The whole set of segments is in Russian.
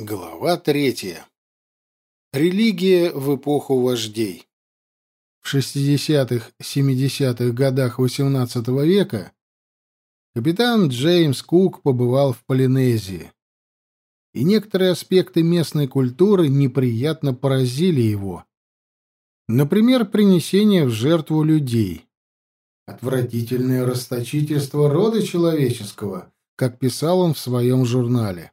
Глава третья. Религия в эпоху вождей. В 60-70-х годах XVIII века капитан Джеймс Кук побывал в Полинезии, и некоторые аспекты местной культуры неприятно поразили его. Например, принесение в жертву людей. Отвратительное расточительство рода человеческого, как писал он в своем журнале.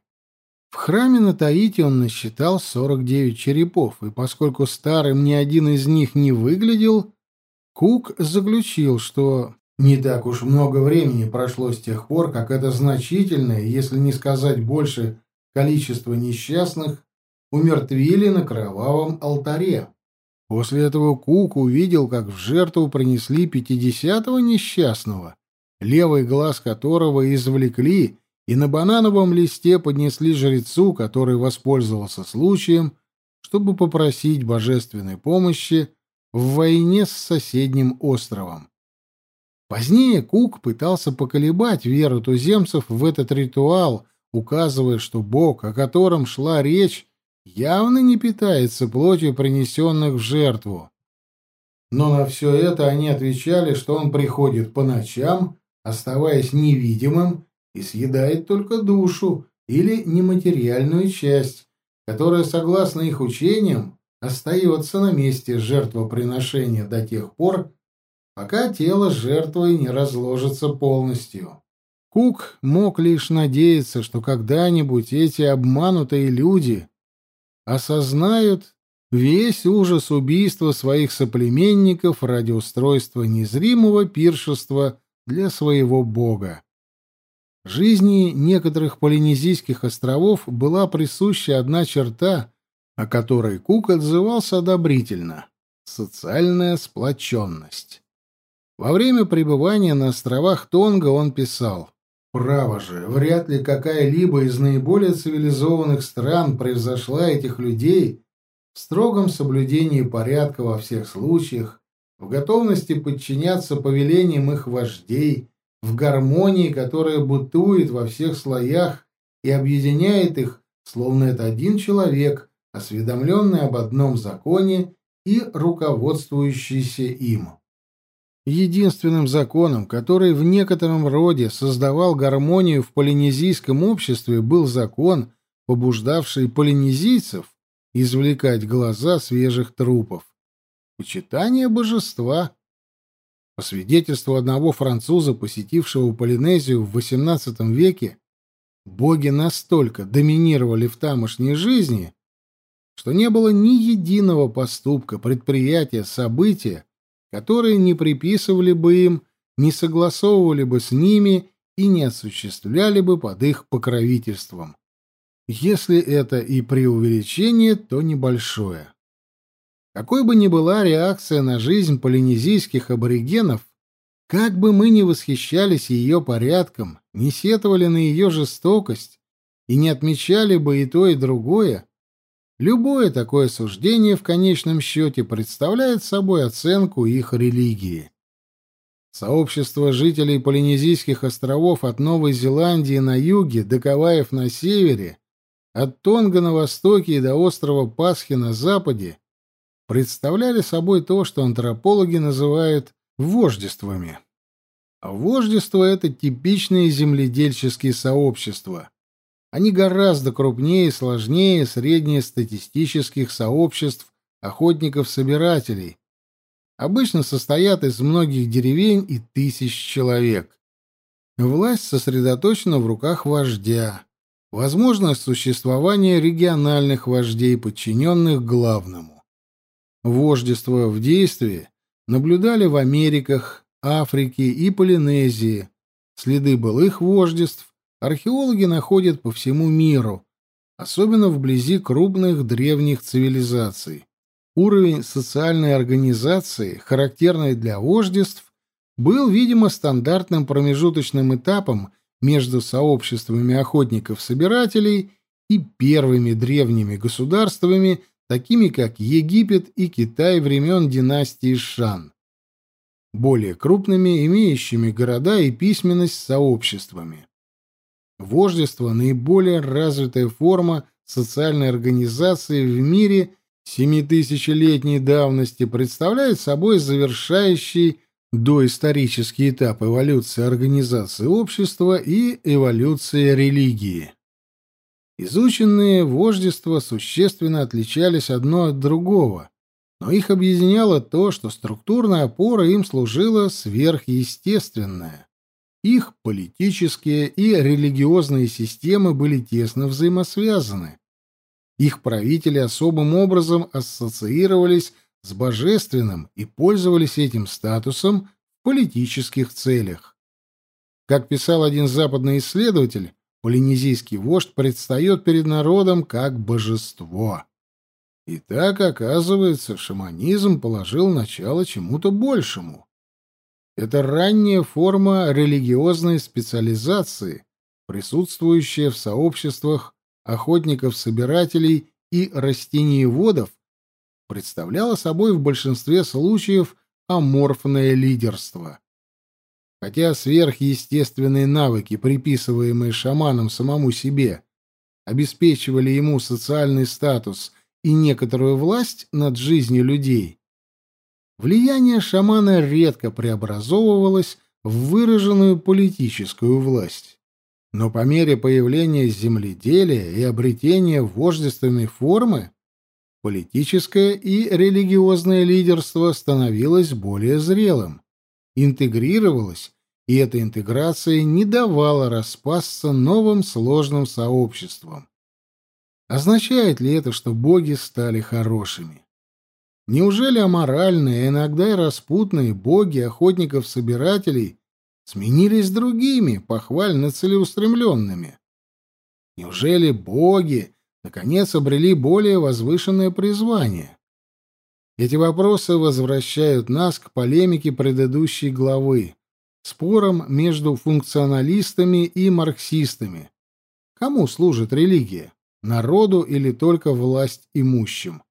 В храме на Таити он насчитал 49 черепов, и поскольку старым ни один из них не выглядел, Кук заключил, что не так уж много времени прошло с тех пор, как это значительное, если не сказать больше, количество несчастных умертвили на кровавом алтаре. После этого Кук увидел, как в жертву принесли пятидесятого несчастного, левый глаз которого извлекли и на банановом листе поднесли жрецу, который воспользовался случаем, чтобы попросить божественной помощи в войне с соседним островом. Позднее Кук пытался поколебать веру туземцев в этот ритуал, указывая, что бог, о котором шла речь, явно не питается плотью принесенных в жертву. Но на все это они отвечали, что он приходит по ночам, оставаясь невидимым и съедает только душу или нематериальную часть, которая, согласно их учениям, остается на месте жертвоприношения до тех пор, пока тело жертвы не разложится полностью. Кук мог лишь надеяться, что когда-нибудь эти обманутые люди осознают весь ужас убийства своих соплеменников ради устройства незримого пиршества для своего бога. Жизни некоторых полинезийских островов была присуща одна черта, о которой Кук отзывался одобрительно — социальная сплоченность. Во время пребывания на островах Тонга он писал «Право же, вряд ли какая-либо из наиболее цивилизованных стран превзошла этих людей в строгом соблюдении порядка во всех случаях, в готовности подчиняться повелениям их вождей, в гармонии, которая бутует во всех слоях и объединяет их, словно это один человек, осведомленный об одном законе и руководствующийся им. Единственным законом, который в некотором роде создавал гармонию в полинезийском обществе, был закон, побуждавший полинезийцев извлекать глаза свежих трупов. Почитание божества. По свидетельству одного француза, посетившего Полинезию в XVIII веке, боги настолько доминировали в тамошней жизни, что не было ни единого поступка, предприятия, события, которые не приписывали бы им, не согласовывали бы с ними и не осуществляли бы под их покровительством. Если это и преувеличение, то небольшое. Какой бы ни была реакция на жизнь полинезийских аборигенов, как бы мы ни восхищались ее порядком, не сетовали на ее жестокость и не отмечали бы и то, и другое, любое такое суждение в конечном счете представляет собой оценку их религии. Сообщество жителей Полинезийских островов от Новой Зеландии на юге до Каваев на севере, от Тонга на востоке и до острова Пасхи на западе представляли собой то, что антропологи называют вождествами. А вождество — это типичные земледельческие сообщества. Они гораздо крупнее и сложнее среднестатистических сообществ охотников-собирателей. Обычно состоят из многих деревень и тысяч человек. Власть сосредоточена в руках вождя. Возможность существования региональных вождей, подчиненных главному. Вождество в действии наблюдали в Америках, Африке и Полинезии. Следы былых вождеств археологи находят по всему миру, особенно вблизи крупных древних цивилизаций. Уровень социальной организации, характерный для вождеств, был, видимо, стандартным промежуточным этапом между сообществами охотников-собирателей и первыми древними государствами такими как Египет и Китай времен династии Шан, более крупными, имеющими города и письменность сообществами. Вождество — наиболее развитая форма социальной организации в мире семитысячелетней давности представляет собой завершающий доисторический этап эволюции организации общества и эволюции религии. Изученные вождества существенно отличались одно от другого, но их объединяло то, что структурная опора им служила сверхъестественная. Их политические и религиозные системы были тесно взаимосвязаны. Их правители особым образом ассоциировались с божественным и пользовались этим статусом в политических целях. Как писал один западный исследователь, полинезийский вождь предстает перед народом как божество. И так, оказывается, шаманизм положил начало чему-то большему. Это ранняя форма религиозной специализации, присутствующая в сообществах охотников-собирателей и растениеводов, представляла собой в большинстве случаев аморфное лидерство. Хотя сверхъестественные навыки, приписываемые шаманом самому себе, обеспечивали ему социальный статус и некоторую власть над жизнью людей, влияние шамана редко преобразовывалось в выраженную политическую власть. Но по мере появления земледелия и обретения вождественной формы политическое и религиозное лидерство становилось более зрелым, интегрировалось, и эта интеграция не давала распасться новым сложным сообществам. Означает ли это, что боги стали хорошими? Неужели аморальные, иногда и распутные боги охотников-собирателей сменились другими, похвально целеустремленными? Неужели боги, наконец, обрели более возвышенное призвание? Эти вопросы возвращают нас к полемике предыдущей главы, спорам между функционалистами и марксистами. Кому служит религия? Народу или только власть имущим?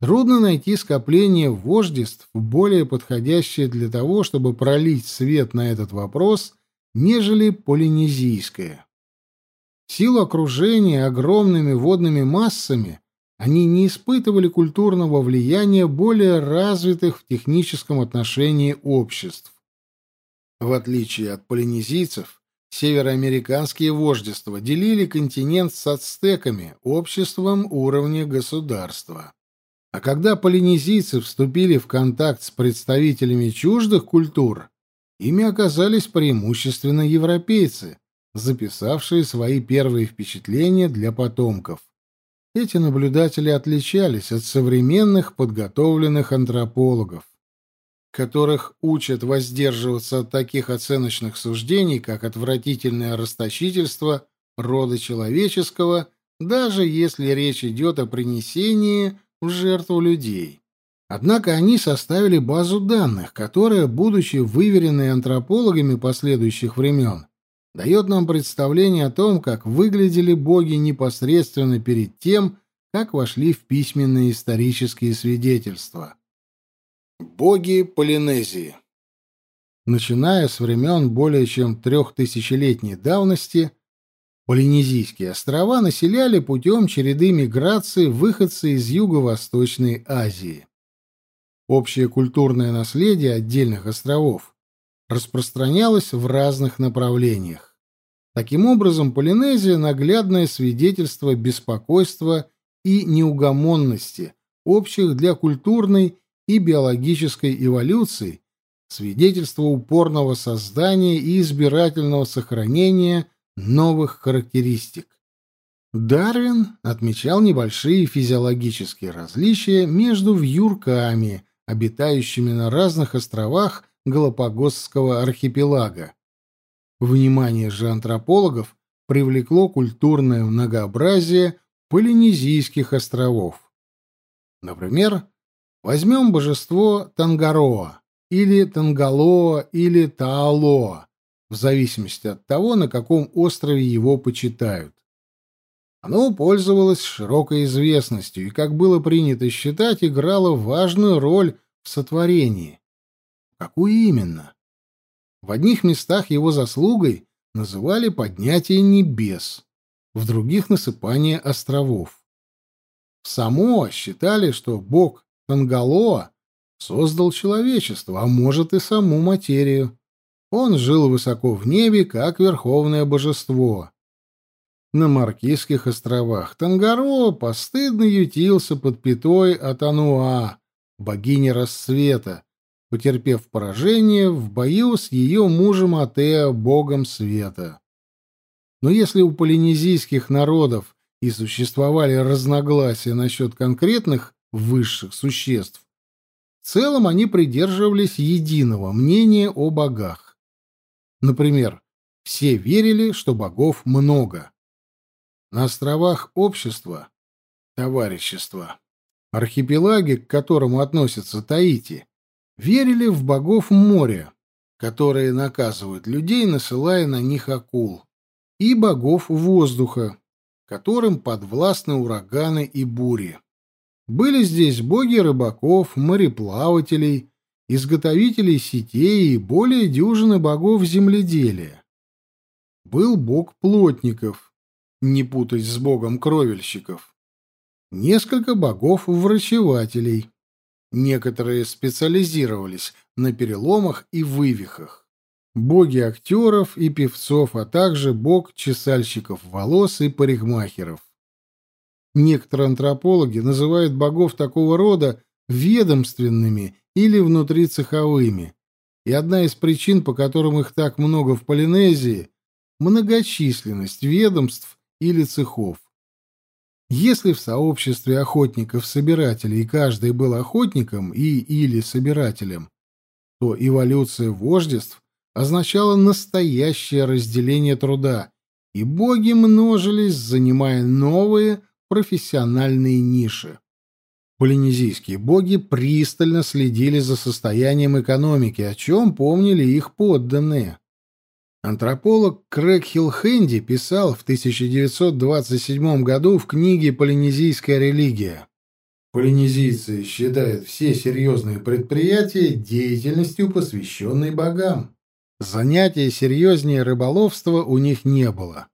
Трудно найти скопление вождеств, более подходящее для того, чтобы пролить свет на этот вопрос, нежели полинезийское. В силу окружения огромными водными массами они не испытывали культурного влияния более развитых в техническом отношении обществ. В отличие от полинезийцев, североамериканские вождества делили континент с ацтеками, обществом уровня государства. А когда полинезийцы вступили в контакт с представителями чуждых культур, ими оказались преимущественно европейцы, записавшие свои первые впечатления для потомков. Эти наблюдатели отличались от современных подготовленных антропологов, которых учат воздерживаться от таких оценочных суждений, как отвратительное расточительство рода человеческого, даже если речь идет о принесении в жертву людей. Однако они составили базу данных, которая, будучи выверенной антропологами последующих времен, дает нам представление о том, как выглядели боги непосредственно перед тем, как вошли в письменные исторические свидетельства. Боги Полинезии Начиная с времен более чем трехтысячелетней давности, Полинезийские острова населяли путем череды миграций выходцы из Юго-Восточной Азии. Общее культурное наследие отдельных островов распространялось в разных направлениях. Таким образом, Полинезия — наглядное свидетельство беспокойства и неугомонности, общих для культурной и биологической эволюции, свидетельство упорного создания и избирательного сохранения новых характеристик. Дарвин отмечал небольшие физиологические различия между вьюрками, обитающими на разных островах Галапагосского архипелага. Внимание же антропологов привлекло культурное многообразие полинезийских островов. Например, возьмем божество Тангароа, или Тангалоа, или Таалоа, в зависимости от того, на каком острове его почитают. Оно пользовалось широкой известностью и, как было принято считать, играло важную роль в сотворении. Какую именно? В одних местах его заслугой называли поднятие небес, в других — насыпание островов. В Самоа считали, что бог Тангалоа создал человечество, а может и саму материю. Он жил высоко в небе, как верховное божество. На Маркизских островах Тангаро постыдно ютился под пятой Атануа, богини рассвета, потерпев поражение в бою с ее мужем Атеа, богом света. Но если у полинезийских народов и существовали разногласия насчет конкретных высших существ, в целом они придерживались единого мнения о богах. Например, все верили, что богов много. На островах общества, товарищества, архипелаге, к которому относятся Таити, верили в богов моря, которые наказывают людей, насылая на них акул, и богов воздуха, которым подвластны ураганы и бури. Были здесь боги рыбаков, мореплавателей, изготовителей сетей и более дюжины богов земледелия. Был бог плотников, не путать с богом кровельщиков. Несколько богов-врачевателей. Некоторые специализировались на переломах и вывихах. Боги актеров и певцов, а также бог чесальщиков волос и парикмахеров. Некоторые антропологи называют богов такого рода ведомственными или внутрицеховыми. И одна из причин, по которым их так много в Полинезии – многочисленность ведомств или цехов. Если в сообществе охотников-собирателей каждый был охотником и или собирателем, то эволюция вождеств означала настоящее разделение труда, и боги множились, занимая новые профессиональные ниши. Полинезийские боги пристально следили за состоянием экономики, о чем помнили их подданные. Антрополог Крэг Хилхенди писал в 1927 году в книге «Полинезийская религия». Полинезийцы считают все серьезные предприятия деятельностью, посвященной богам. Занятия серьезнее рыболовства у них не было.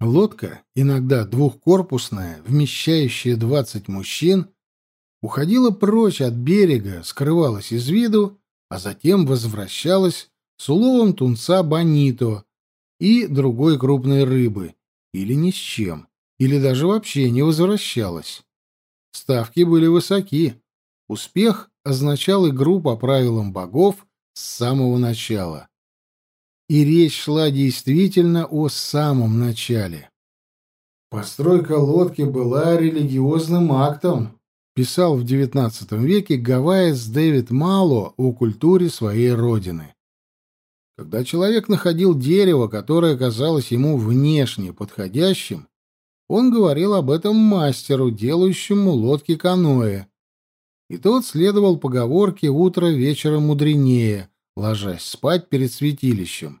Лодка, иногда двухкорпусная, вмещающая 20 мужчин, уходила прочь от берега, скрывалась из виду, а затем возвращалась с уловом тунца бонито и другой крупной рыбы, или ни с чем, или даже вообще не возвращалась. Ставки были высоки. Успех означал игру по правилам богов с самого начала. И речь шла действительно о самом начале. Постройка лодки была религиозным актом, писал в XIX веке гавайец Дэвид Мало о культуре своей родины. Когда человек находил дерево, которое казалось ему внешне подходящим, он говорил об этом мастеру, делающему лодки каноэ. И тот следовал поговорке «утро вечера мудренее», ложась спать перед святилищем.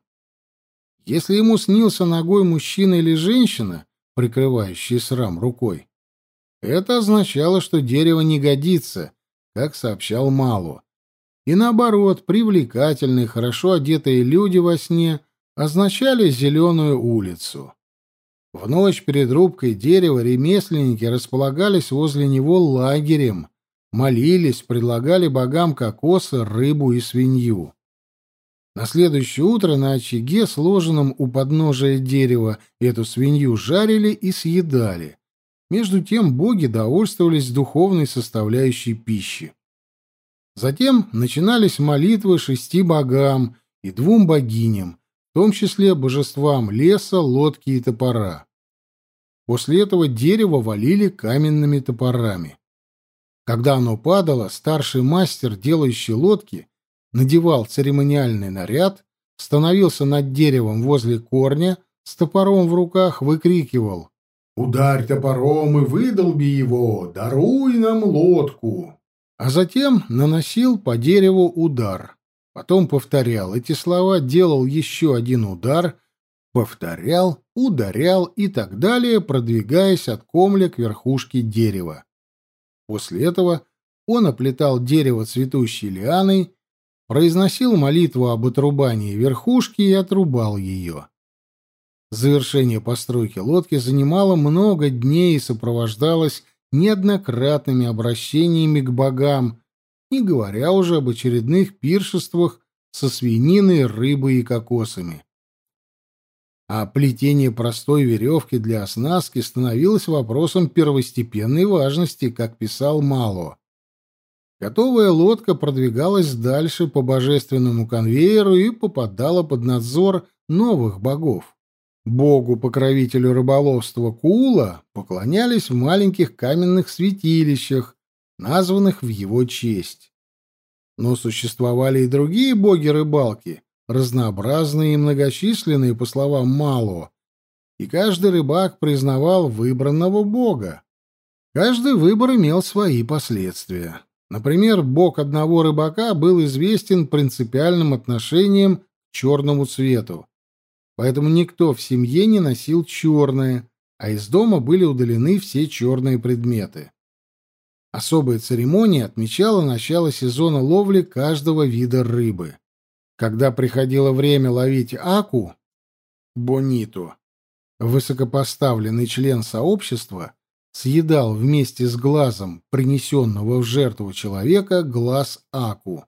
Если ему снился ногой мужчина или женщина, прикрывающий срам рукой, это означало, что дерево не годится, как сообщал Малу. И наоборот, привлекательные, хорошо одетые люди во сне означали зеленую улицу. В ночь перед рубкой дерева ремесленники располагались возле него лагерем, молились, предлагали богам кокосы, рыбу и свинью. На следующее утро на очаге, сложенном у подножия дерева, эту свинью жарили и съедали. Между тем боги довольствовались духовной составляющей пищи. Затем начинались молитвы шести богам и двум богиням, в том числе божествам леса, лодки и топора. После этого дерево валили каменными топорами. Когда оно падало, старший мастер, делающий лодки, надевал церемониальный наряд, становился над деревом возле корня, с топором в руках выкрикивал «Ударь топором и выдолби его! Даруй нам лодку!» А затем наносил по дереву удар. Потом повторял эти слова, делал еще один удар, повторял, ударял и так далее, продвигаясь от комля к верхушке дерева. После этого он оплетал дерево цветущей лианой, произносил молитву об отрубании верхушки и отрубал ее. Завершение постройки лодки занимало много дней и сопровождалось неоднократными обращениями к богам, не говоря уже об очередных пиршествах со свининой, рыбой и кокосами. А плетение простой веревки для оснастки становилось вопросом первостепенной важности, как писал Мало. Готовая лодка продвигалась дальше по божественному конвейеру и попадала под надзор новых богов. Богу-покровителю рыболовства Кула поклонялись в маленьких каменных святилищах, названных в его честь. Но существовали и другие боги-рыбалки, разнообразные и многочисленные, по словам Мало, и каждый рыбак признавал выбранного бога. Каждый выбор имел свои последствия. Например, бог одного рыбака был известен принципиальным отношением к черному цвету, поэтому никто в семье не носил черное, а из дома были удалены все черные предметы. Особая церемония отмечала начало сезона ловли каждого вида рыбы. Когда приходило время ловить аку, бониту, высокопоставленный член сообщества съедал вместе с глазом принесенного в жертву человека глаз аку.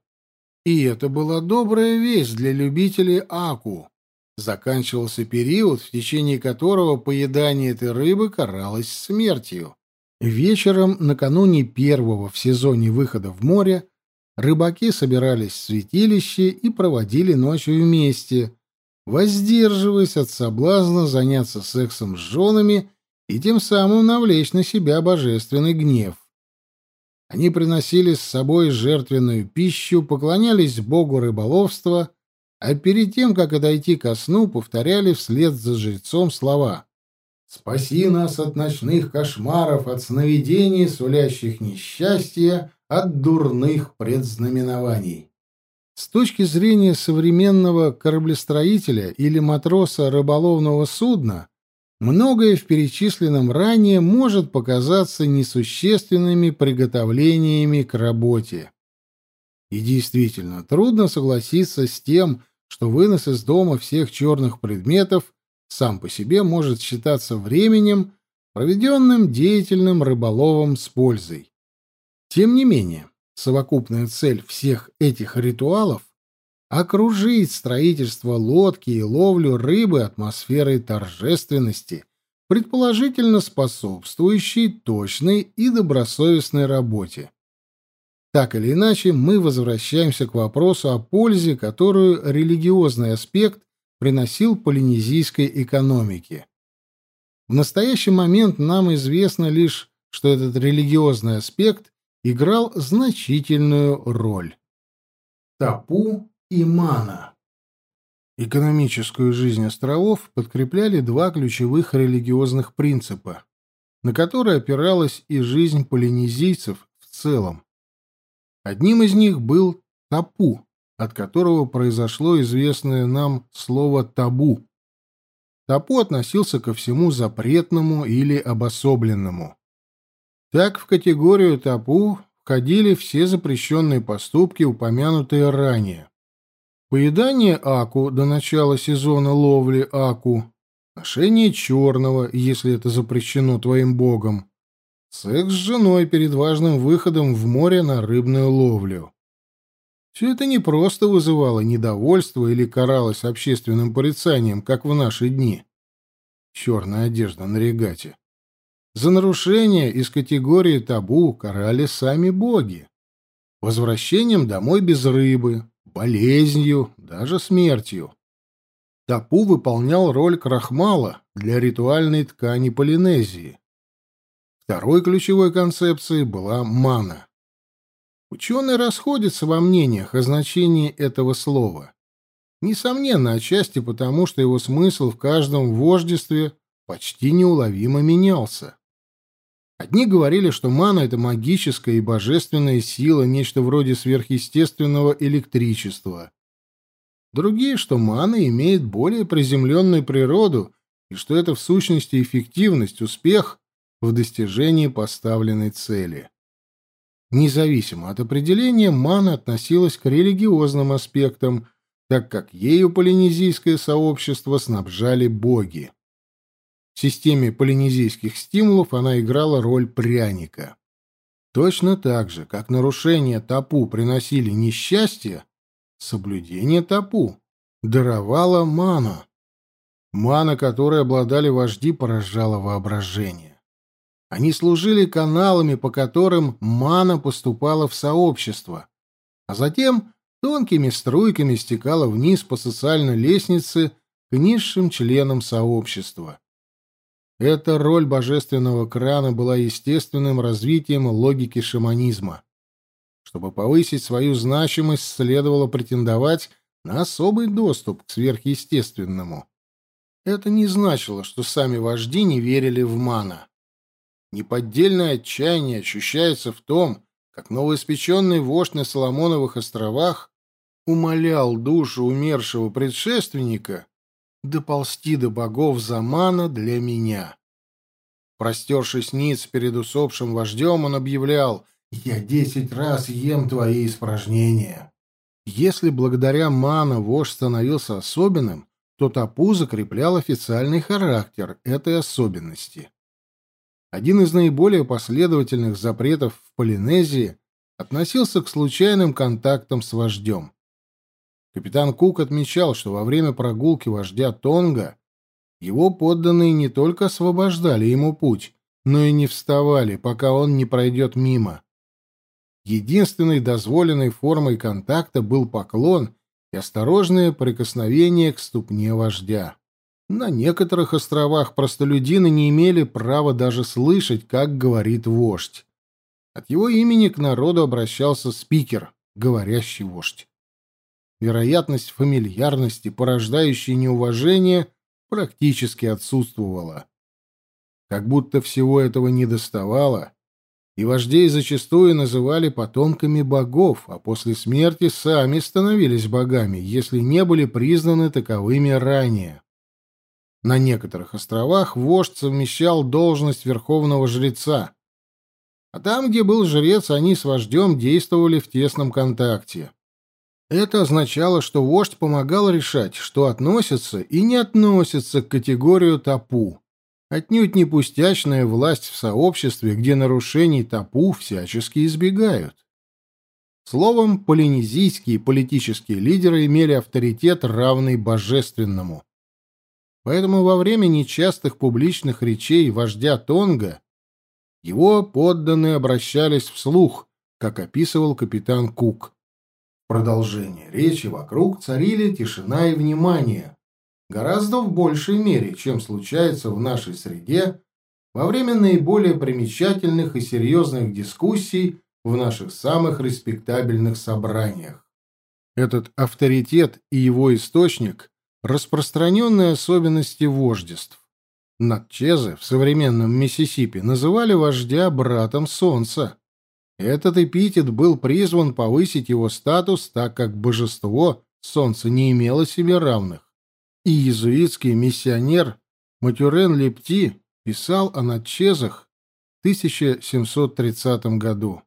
И это была добрая весть для любителей аку. Заканчивался период, в течение которого поедание этой рыбы каралось смертью. Вечером, накануне первого в сезоне выхода в море, рыбаки собирались в святилище и проводили ночь вместе, воздерживаясь от соблазна заняться сексом с женами и тем самым навлечь на себя божественный гнев. Они приносили с собой жертвенную пищу, поклонялись богу рыболовства, а перед тем, как отойти ко сну, повторяли вслед за жрецом слова Спаси нас от ночных кошмаров, от сновидений, сулящих несчастья, от дурных предзнаменований. С точки зрения современного кораблестроителя или матроса рыболовного судна, многое в перечисленном ранее может показаться несущественными приготовлениями к работе. И действительно, трудно согласиться с тем, что вынос из дома всех черных предметов сам по себе может считаться временем, проведенным деятельным рыболовом с пользой. Тем не менее, совокупная цель всех этих ритуалов — окружить строительство лодки и ловлю рыбы атмосферой торжественности, предположительно способствующей точной и добросовестной работе. Так или иначе, мы возвращаемся к вопросу о пользе, которую религиозный аспект приносил полинезийской экономике. В настоящий момент нам известно лишь, что этот религиозный аспект играл значительную роль. Тапу и мана. Экономическую жизнь островов подкрепляли два ключевых религиозных принципа, на которые опиралась и жизнь полинезийцев в целом. Одним из них был тапу, от которого произошло известное нам слово «табу». Табу относился ко всему запретному или обособленному. Так в категорию табу входили все запрещенные поступки, упомянутые ранее. Поедание аку до начала сезона ловли аку, ношение черного, если это запрещено твоим богом, секс с женой перед важным выходом в море на рыбную ловлю. Все это не просто вызывало недовольство или каралось общественным порицанием, как в наши дни. Черная одежда на регате. За нарушение из категории табу карали сами боги. Возвращением домой без рыбы, болезнью, даже смертью. Тапу выполнял роль крахмала для ритуальной ткани Полинезии. Второй ключевой концепцией была мана. Ученые расходятся во мнениях о значении этого слова. Несомненно, отчасти потому, что его смысл в каждом вождестве почти неуловимо менялся. Одни говорили, что мана — это магическая и божественная сила, нечто вроде сверхъестественного электричества. Другие, что мана имеет более приземленную природу, и что это в сущности эффективность, успех в достижении поставленной цели. Независимо от определения, мана относилась к религиозным аспектам, так как ею полинезийское сообщество снабжали боги. В системе полинезийских стимулов она играла роль пряника. Точно так же, как нарушение тапу приносили несчастье, соблюдение тапу даровало ману. Мана, которой обладали вожди, поражала воображение. Они служили каналами, по которым мана поступала в сообщество, а затем тонкими струйками стекала вниз по социальной лестнице к низшим членам сообщества. Эта роль божественного крана была естественным развитием логики шаманизма. Чтобы повысить свою значимость, следовало претендовать на особый доступ к сверхъестественному. Это не значило, что сами вожди не верили в мана. Неподдельное отчаяние ощущается в том, как новоиспеченный вождь на Соломоновых островах умолял душу умершего предшественника доползти до богов за мана для меня. Простершись ниц перед усопшим вождем, он объявлял «Я десять раз ем твои испражнения». Если благодаря мана вождь становился особенным, то Тапу закреплял официальный характер этой особенности. Один из наиболее последовательных запретов в Полинезии относился к случайным контактам с вождем. Капитан Кук отмечал, что во время прогулки вождя Тонга его подданные не только освобождали ему путь, но и не вставали, пока он не пройдет мимо. Единственной дозволенной формой контакта был поклон и осторожное прикосновение к ступне вождя. На некоторых островах простолюдины не имели права даже слышать, как говорит вождь. От его имени к народу обращался спикер, говорящий вождь. Вероятность фамильярности, порождающей неуважение, практически отсутствовала. Как будто всего этого не доставало, и вождей зачастую называли потомками богов, а после смерти сами становились богами, если не были признаны таковыми ранее. На некоторых островах вождь совмещал должность верховного жреца, а там, где был жрец, они с вождем действовали в тесном контакте. Это означало, что вождь помогал решать, что относится и не относится к категорию тапу. Отнюдь не пустячная власть в сообществе, где нарушений тапу всячески избегают. Словом, полинезийские политические лидеры имели авторитет, равный божественному. Поэтому во время нечастых публичных речей вождя Тонга его подданные обращались вслух, как описывал капитан Кук. Продолжение речи вокруг царили тишина и внимание, гораздо в большей мере, чем случается в нашей среде во время наиболее примечательных и серьезных дискуссий в наших самых респектабельных собраниях. Этот авторитет и его источник – распространенные особенности вождеств. Натчезы в современном Миссисипи называли вождя братом солнца. Этот эпитет был призван повысить его статус, так как божество солнца не имело себе равных. И иезуитский миссионер Матюрен Лепти писал о Натчезах в 1730 году.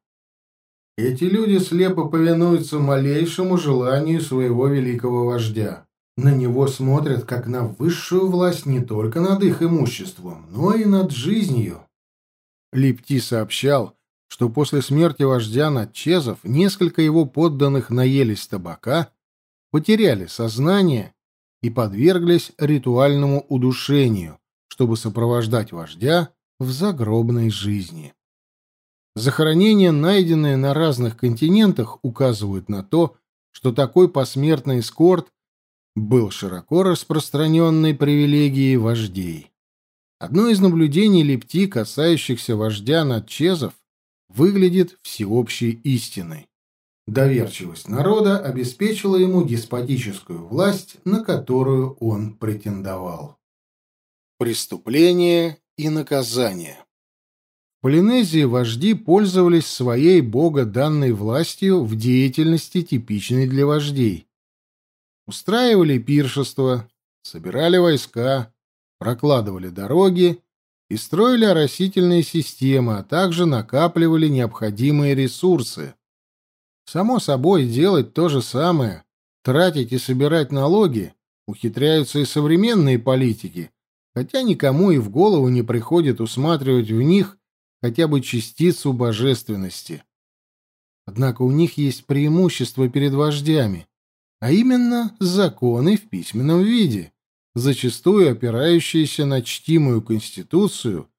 Эти люди слепо повинуются малейшему желанию своего великого вождя. На него смотрят как на высшую власть не только над их имуществом, но и над жизнью. Лепти сообщал, что после смерти вождя Натчезов несколько его подданных наелись табака, потеряли сознание и подверглись ритуальному удушению, чтобы сопровождать вождя в загробной жизни. Захоронения, найденные на разных континентах, указывают на то, что такой посмертный эскорт был широко распространенной привилегией вождей. Одно из наблюдений Лепти, касающихся вождя Натчезов, выглядит всеобщей истиной. Доверчивость народа обеспечила ему деспотическую власть, на которую он претендовал. Преступление и наказание В Полинезии вожди пользовались своей бога данной властью в деятельности, типичной для вождей. Устраивали пиршества, собирали войска, прокладывали дороги и строили оросительные системы, а также накапливали необходимые ресурсы. Само собой, делать то же самое Тратить и собирать налоги ухитряются и современные политики, хотя никому и в голову не приходит усматривать в них хотя бы частицу божественности. Однако у них есть преимущество перед вождями, а именно законы в письменном виде, зачастую опирающиеся на чтимую конституцию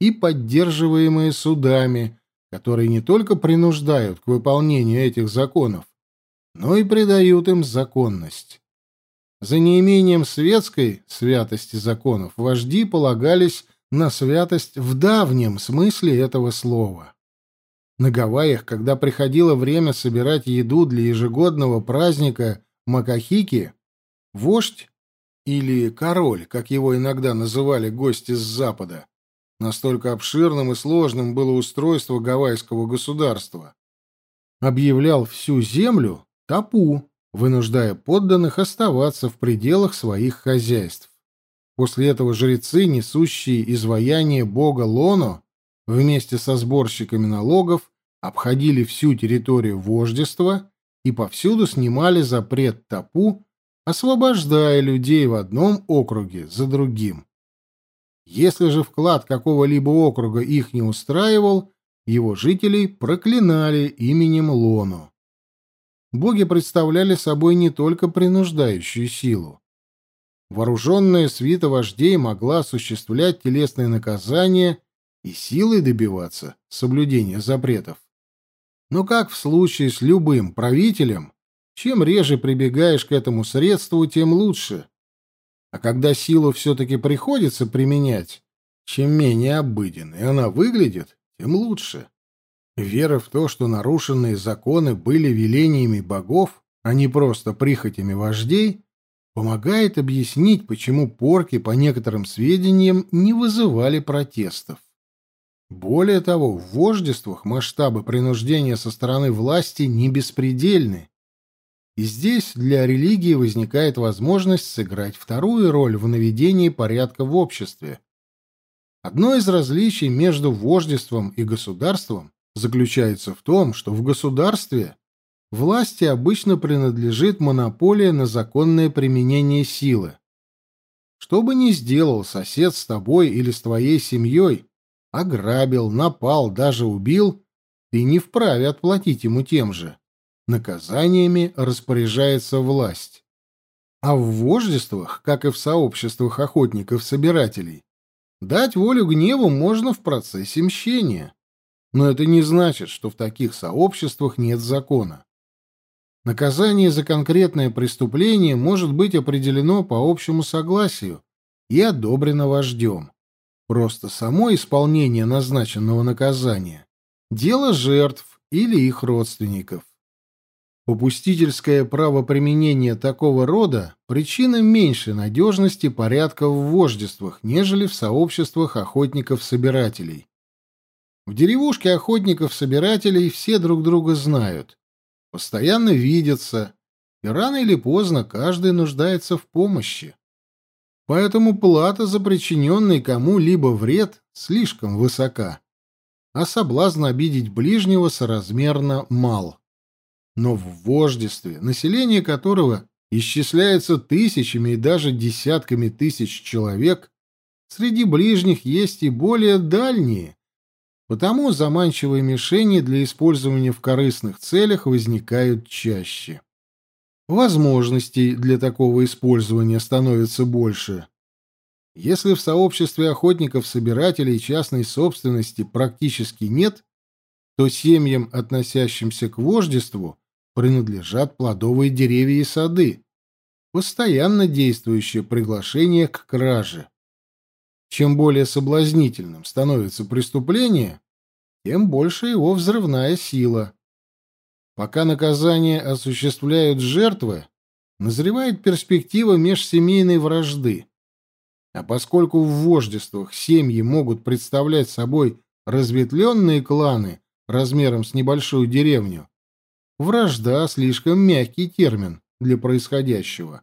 и поддерживаемые судами, которые не только принуждают к выполнению этих законов, но и придают им законность. За неимением светской святости законов вожди полагались на святость в давнем смысле этого слова. На Гавайях, когда приходило время собирать еду для ежегодного праздника Макахики, вождь или король, как его иногда называли гости с запада, настолько обширным и сложным было устройство гавайского государства, объявлял всю землю тапу, вынуждая подданных оставаться в пределах своих хозяйств. После этого жрецы, несущие изваяние бога Лоно, вместе со сборщиками налогов обходили всю территорию вождества и повсюду снимали запрет тапу, освобождая людей в одном округе за другим. Если же вклад какого-либо округа их не устраивал, его жителей проклинали именем Лону. Боги представляли собой не только принуждающую силу. Вооруженная свита вождей могла осуществлять телесные наказания и силой добиваться соблюдения запретов. Но как в случае с любым правителем, чем реже прибегаешь к этому средству, тем лучше. А когда силу все-таки приходится применять, чем менее обыденной она выглядит, тем лучше. Вера в то, что нарушенные законы были велениями богов, а не просто прихотями вождей, помогает объяснить, почему порки, по некоторым сведениям, не вызывали протестов. Более того, в вождествах масштабы принуждения со стороны власти не беспредельны. И здесь для религии возникает возможность сыграть вторую роль в наведении порядка в обществе. Одно из различий между вождеством и государством заключается в том, что в государстве власти обычно принадлежит монополия на законное применение силы. Что бы ни сделал сосед с тобой или с твоей семьей, ограбил, напал, даже убил, ты не вправе отплатить ему тем же. Наказаниями распоряжается власть. А в вождествах, как и в сообществах охотников-собирателей, дать волю гневу можно в процессе мщения. Но это не значит, что в таких сообществах нет закона. Наказание за конкретное преступление может быть определено по общему согласию и одобрено вождем. Просто само исполнение назначенного наказания – дело жертв или их родственников. Попустительское правоприменение такого рода – причина меньшей надежности порядка в вождествах, нежели в сообществах охотников-собирателей. В деревушке охотников-собирателей все друг друга знают, постоянно видятся, и рано или поздно каждый нуждается в помощи. Поэтому плата за причиненный кому-либо вред слишком высока, а соблазн обидеть ближнего соразмерно мал. Но в вождестве, население которого исчисляется тысячами и даже десятками тысяч человек, среди ближних есть и более дальние, потому заманчивые мишени для использования в корыстных целях возникают чаще. Возможностей для такого использования становится больше. Если в сообществе охотников-собирателей частной собственности практически нет, то семьям, относящимся к вождеству, принадлежат плодовые деревья и сады, постоянно действующее приглашение к краже. Чем более соблазнительным становится преступление, тем больше его взрывная сила. Пока наказание осуществляют жертвы, назревает перспектива межсемейной вражды. А поскольку в вождествах семьи могут представлять собой разветвленные кланы размером с небольшую деревню, вражда — слишком мягкий термин для происходящего.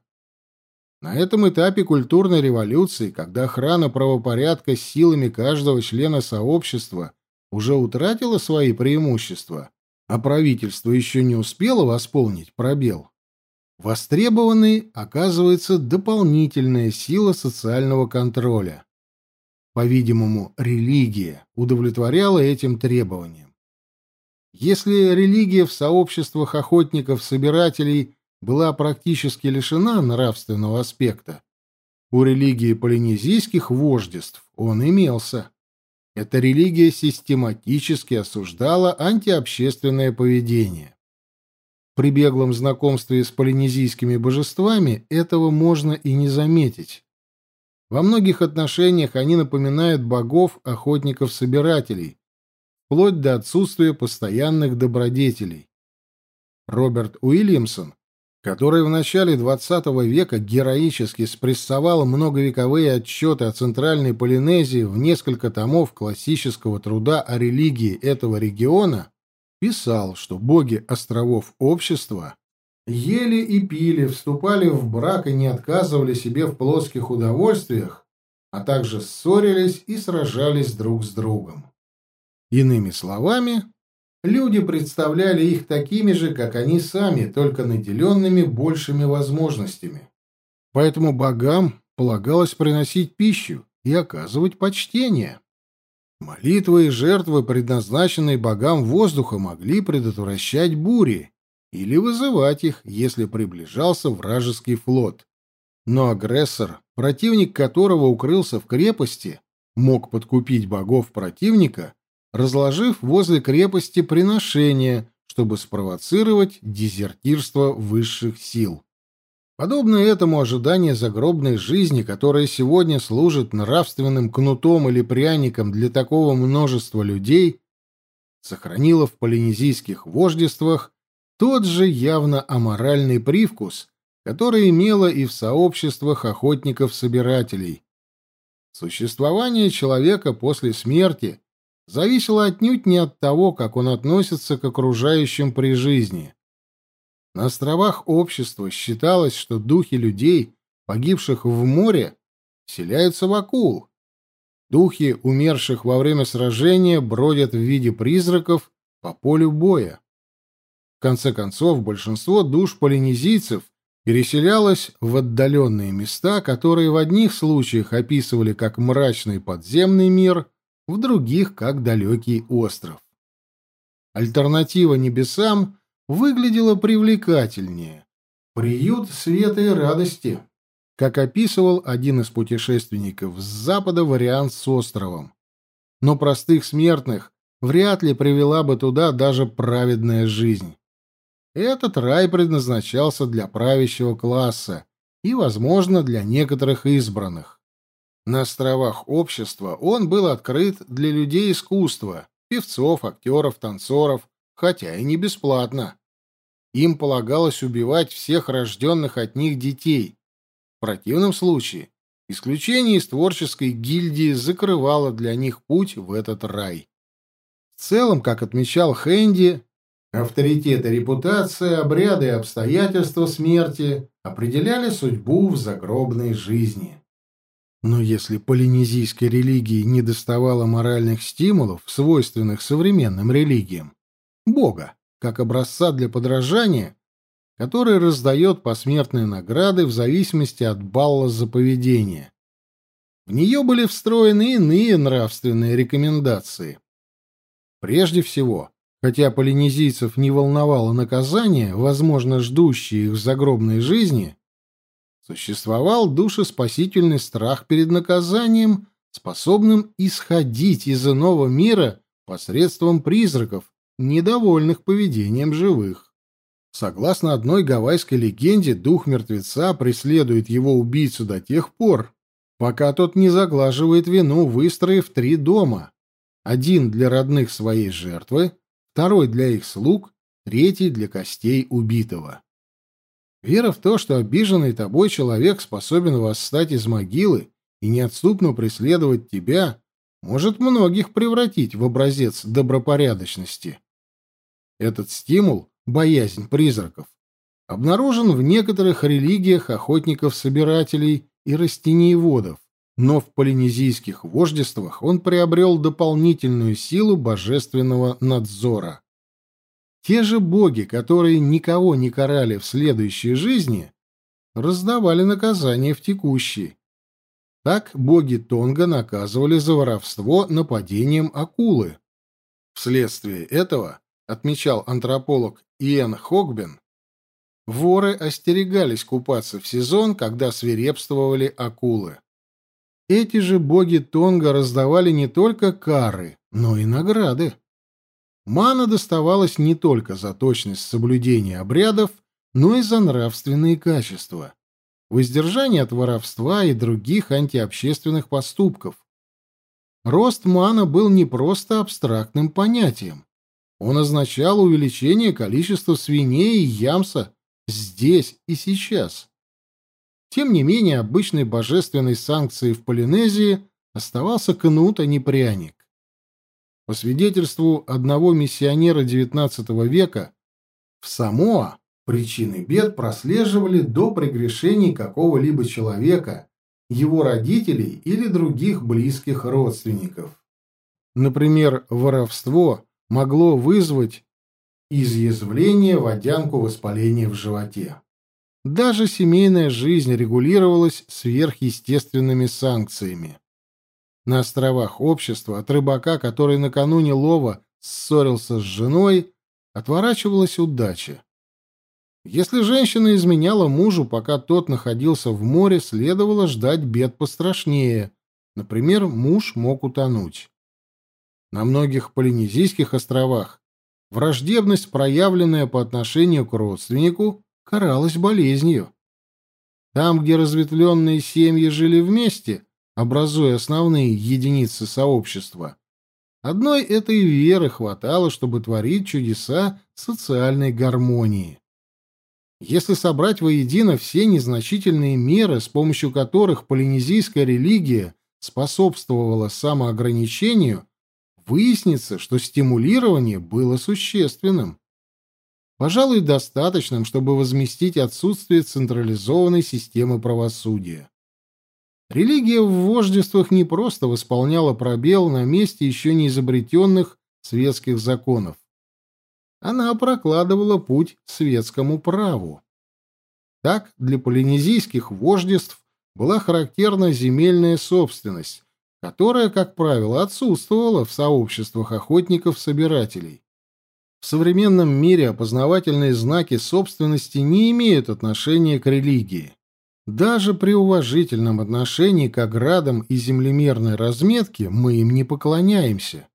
На этом этапе культурной революции, когда охрана правопорядка силами каждого члена сообщества уже утратила свои преимущества, а правительство еще не успело восполнить пробел. востребованной оказывается дополнительная сила социального контроля. По-видимому, религия удовлетворяла этим требованиям. Если религия в сообществах охотников-собирателей была практически лишена нравственного аспекта, у религии полинезийских вождеств он имелся. Эта религия систематически осуждала антиобщественное поведение. При беглом знакомстве с полинезийскими божествами этого можно и не заметить. Во многих отношениях они напоминают богов охотников-собирателей, вплоть до отсутствия постоянных добродетелей. Роберт Уильямсон, который в начале XX века героически спрессовал многовековые отчеты о Центральной Полинезии в несколько томов классического труда о религии этого региона, писал, что боги островов общества ели и пили, вступали в брак и не отказывали себе в плоских удовольствиях, а также ссорились и сражались друг с другом. Иными словами, люди представляли их такими же, как они сами, только наделенными большими возможностями. Поэтому богам полагалось приносить пищу и оказывать почтение. Молитвы и жертвы, предназначенные богам воздуха, могли предотвращать бури или вызывать их, если приближался вражеский флот. Но агрессор, противник которого укрылся в крепости, мог подкупить богов противника, разложив возле крепости приношения, чтобы спровоцировать дезертирство высших сил. Подобно этому ожидание загробной жизни, которая сегодня служит нравственным кнутом или пряником для такого множества людей, сохранило в полинезийских вождествах тот же явно аморальный привкус, который имело и в сообществах охотников-собирателей. Существование человека после смерти зависело отнюдь не от того, как он относится к окружающим при жизни, на островах общества считалось, что духи людей, погибших в море, селяются в акул. Духи, умерших во время сражения, бродят в виде призраков по полю боя. В конце концов, большинство душ полинезийцев переселялось в отдаленные места, которые в одних случаях описывали как мрачный подземный мир, в других — как далекий остров. Альтернатива небесам выглядело привлекательнее. Приют света и радости, как описывал один из путешественников с запада вариант с островом. Но простых смертных вряд ли привела бы туда даже праведная жизнь. Этот рай предназначался для правящего класса и, возможно, для некоторых избранных. На островах общества он был открыт для людей искусства, певцов, актеров, танцоров, хотя и не бесплатно. Им полагалось убивать всех рожденных от них детей. В противном случае исключение из творческой гильдии закрывало для них путь в этот рай. В целом, как отмечал Хэнди, авторитет и репутация, обряды и обстоятельства смерти определяли судьбу в загробной жизни. Но если полинезийской религии не доставало моральных стимулов, свойственных современным религиям, Бога, как образца для подражания, который раздает посмертные награды в зависимости от балла за поведение. В нее были встроены иные нравственные рекомендации. Прежде всего, хотя полинезийцев не волновало наказание, возможно, ждущее их в загробной жизни, существовал душеспасительный страх перед наказанием, способным исходить из иного мира посредством призраков, недовольных поведением живых. Согласно одной гавайской легенде, дух мертвеца преследует его убийцу до тех пор, пока тот не заглаживает вину, выстроив три дома. Один для родных своей жертвы, второй для их слуг, третий для костей убитого. Вера в то, что обиженный тобой человек способен восстать из могилы и неотступно преследовать тебя, может многих превратить в образец добропорядочности. Этот стимул, боязнь призраков, обнаружен в некоторых религиях охотников-собирателей и растениеводов, но в полинезийских вождествах он приобрел дополнительную силу божественного надзора. Те же боги, которые никого не карали в следующей жизни, раздавали наказание в текущей. Так боги Тонга наказывали за воровство нападением акулы. Вследствие этого, отмечал антрополог Иэн Хогбен, воры остерегались купаться в сезон, когда свирепствовали акулы. Эти же боги Тонга раздавали не только кары, но и награды. Мана доставалась не только за точность соблюдения обрядов, но и за нравственные качества воздержание от воровства и других антиобщественных поступков. Рост мана был не просто абстрактным понятием. Он означал увеличение количества свиней и ямса здесь и сейчас. Тем не менее, обычной божественной санкцией в Полинезии оставался кнут, а не пряник. По свидетельству одного миссионера XIX века, в Самоа Причины бед прослеживали до прегрешений какого-либо человека, его родителей или других близких родственников. Например, воровство могло вызвать изъязвление, водянку, воспаление в животе. Даже семейная жизнь регулировалась сверхъестественными санкциями. На островах общества от рыбака, который накануне лова ссорился с женой, отворачивалась удача. Если женщина изменяла мужу, пока тот находился в море, следовало ждать бед пострашнее. Например, муж мог утонуть. На многих полинезийских островах враждебность, проявленная по отношению к родственнику, каралась болезнью. Там, где разветвленные семьи жили вместе, образуя основные единицы сообщества, одной этой веры хватало, чтобы творить чудеса социальной гармонии. Если собрать воедино все незначительные меры, с помощью которых полинезийская религия способствовала самоограничению, выяснится, что стимулирование было существенным. Пожалуй, достаточным, чтобы возместить отсутствие централизованной системы правосудия. Религия в вождествах не просто восполняла пробел на месте еще не изобретенных светских законов она прокладывала путь светскому праву. Так для полинезийских вождеств была характерна земельная собственность, которая, как правило, отсутствовала в сообществах охотников-собирателей. В современном мире опознавательные знаки собственности не имеют отношения к религии. Даже при уважительном отношении к оградам и землемерной разметке мы им не поклоняемся.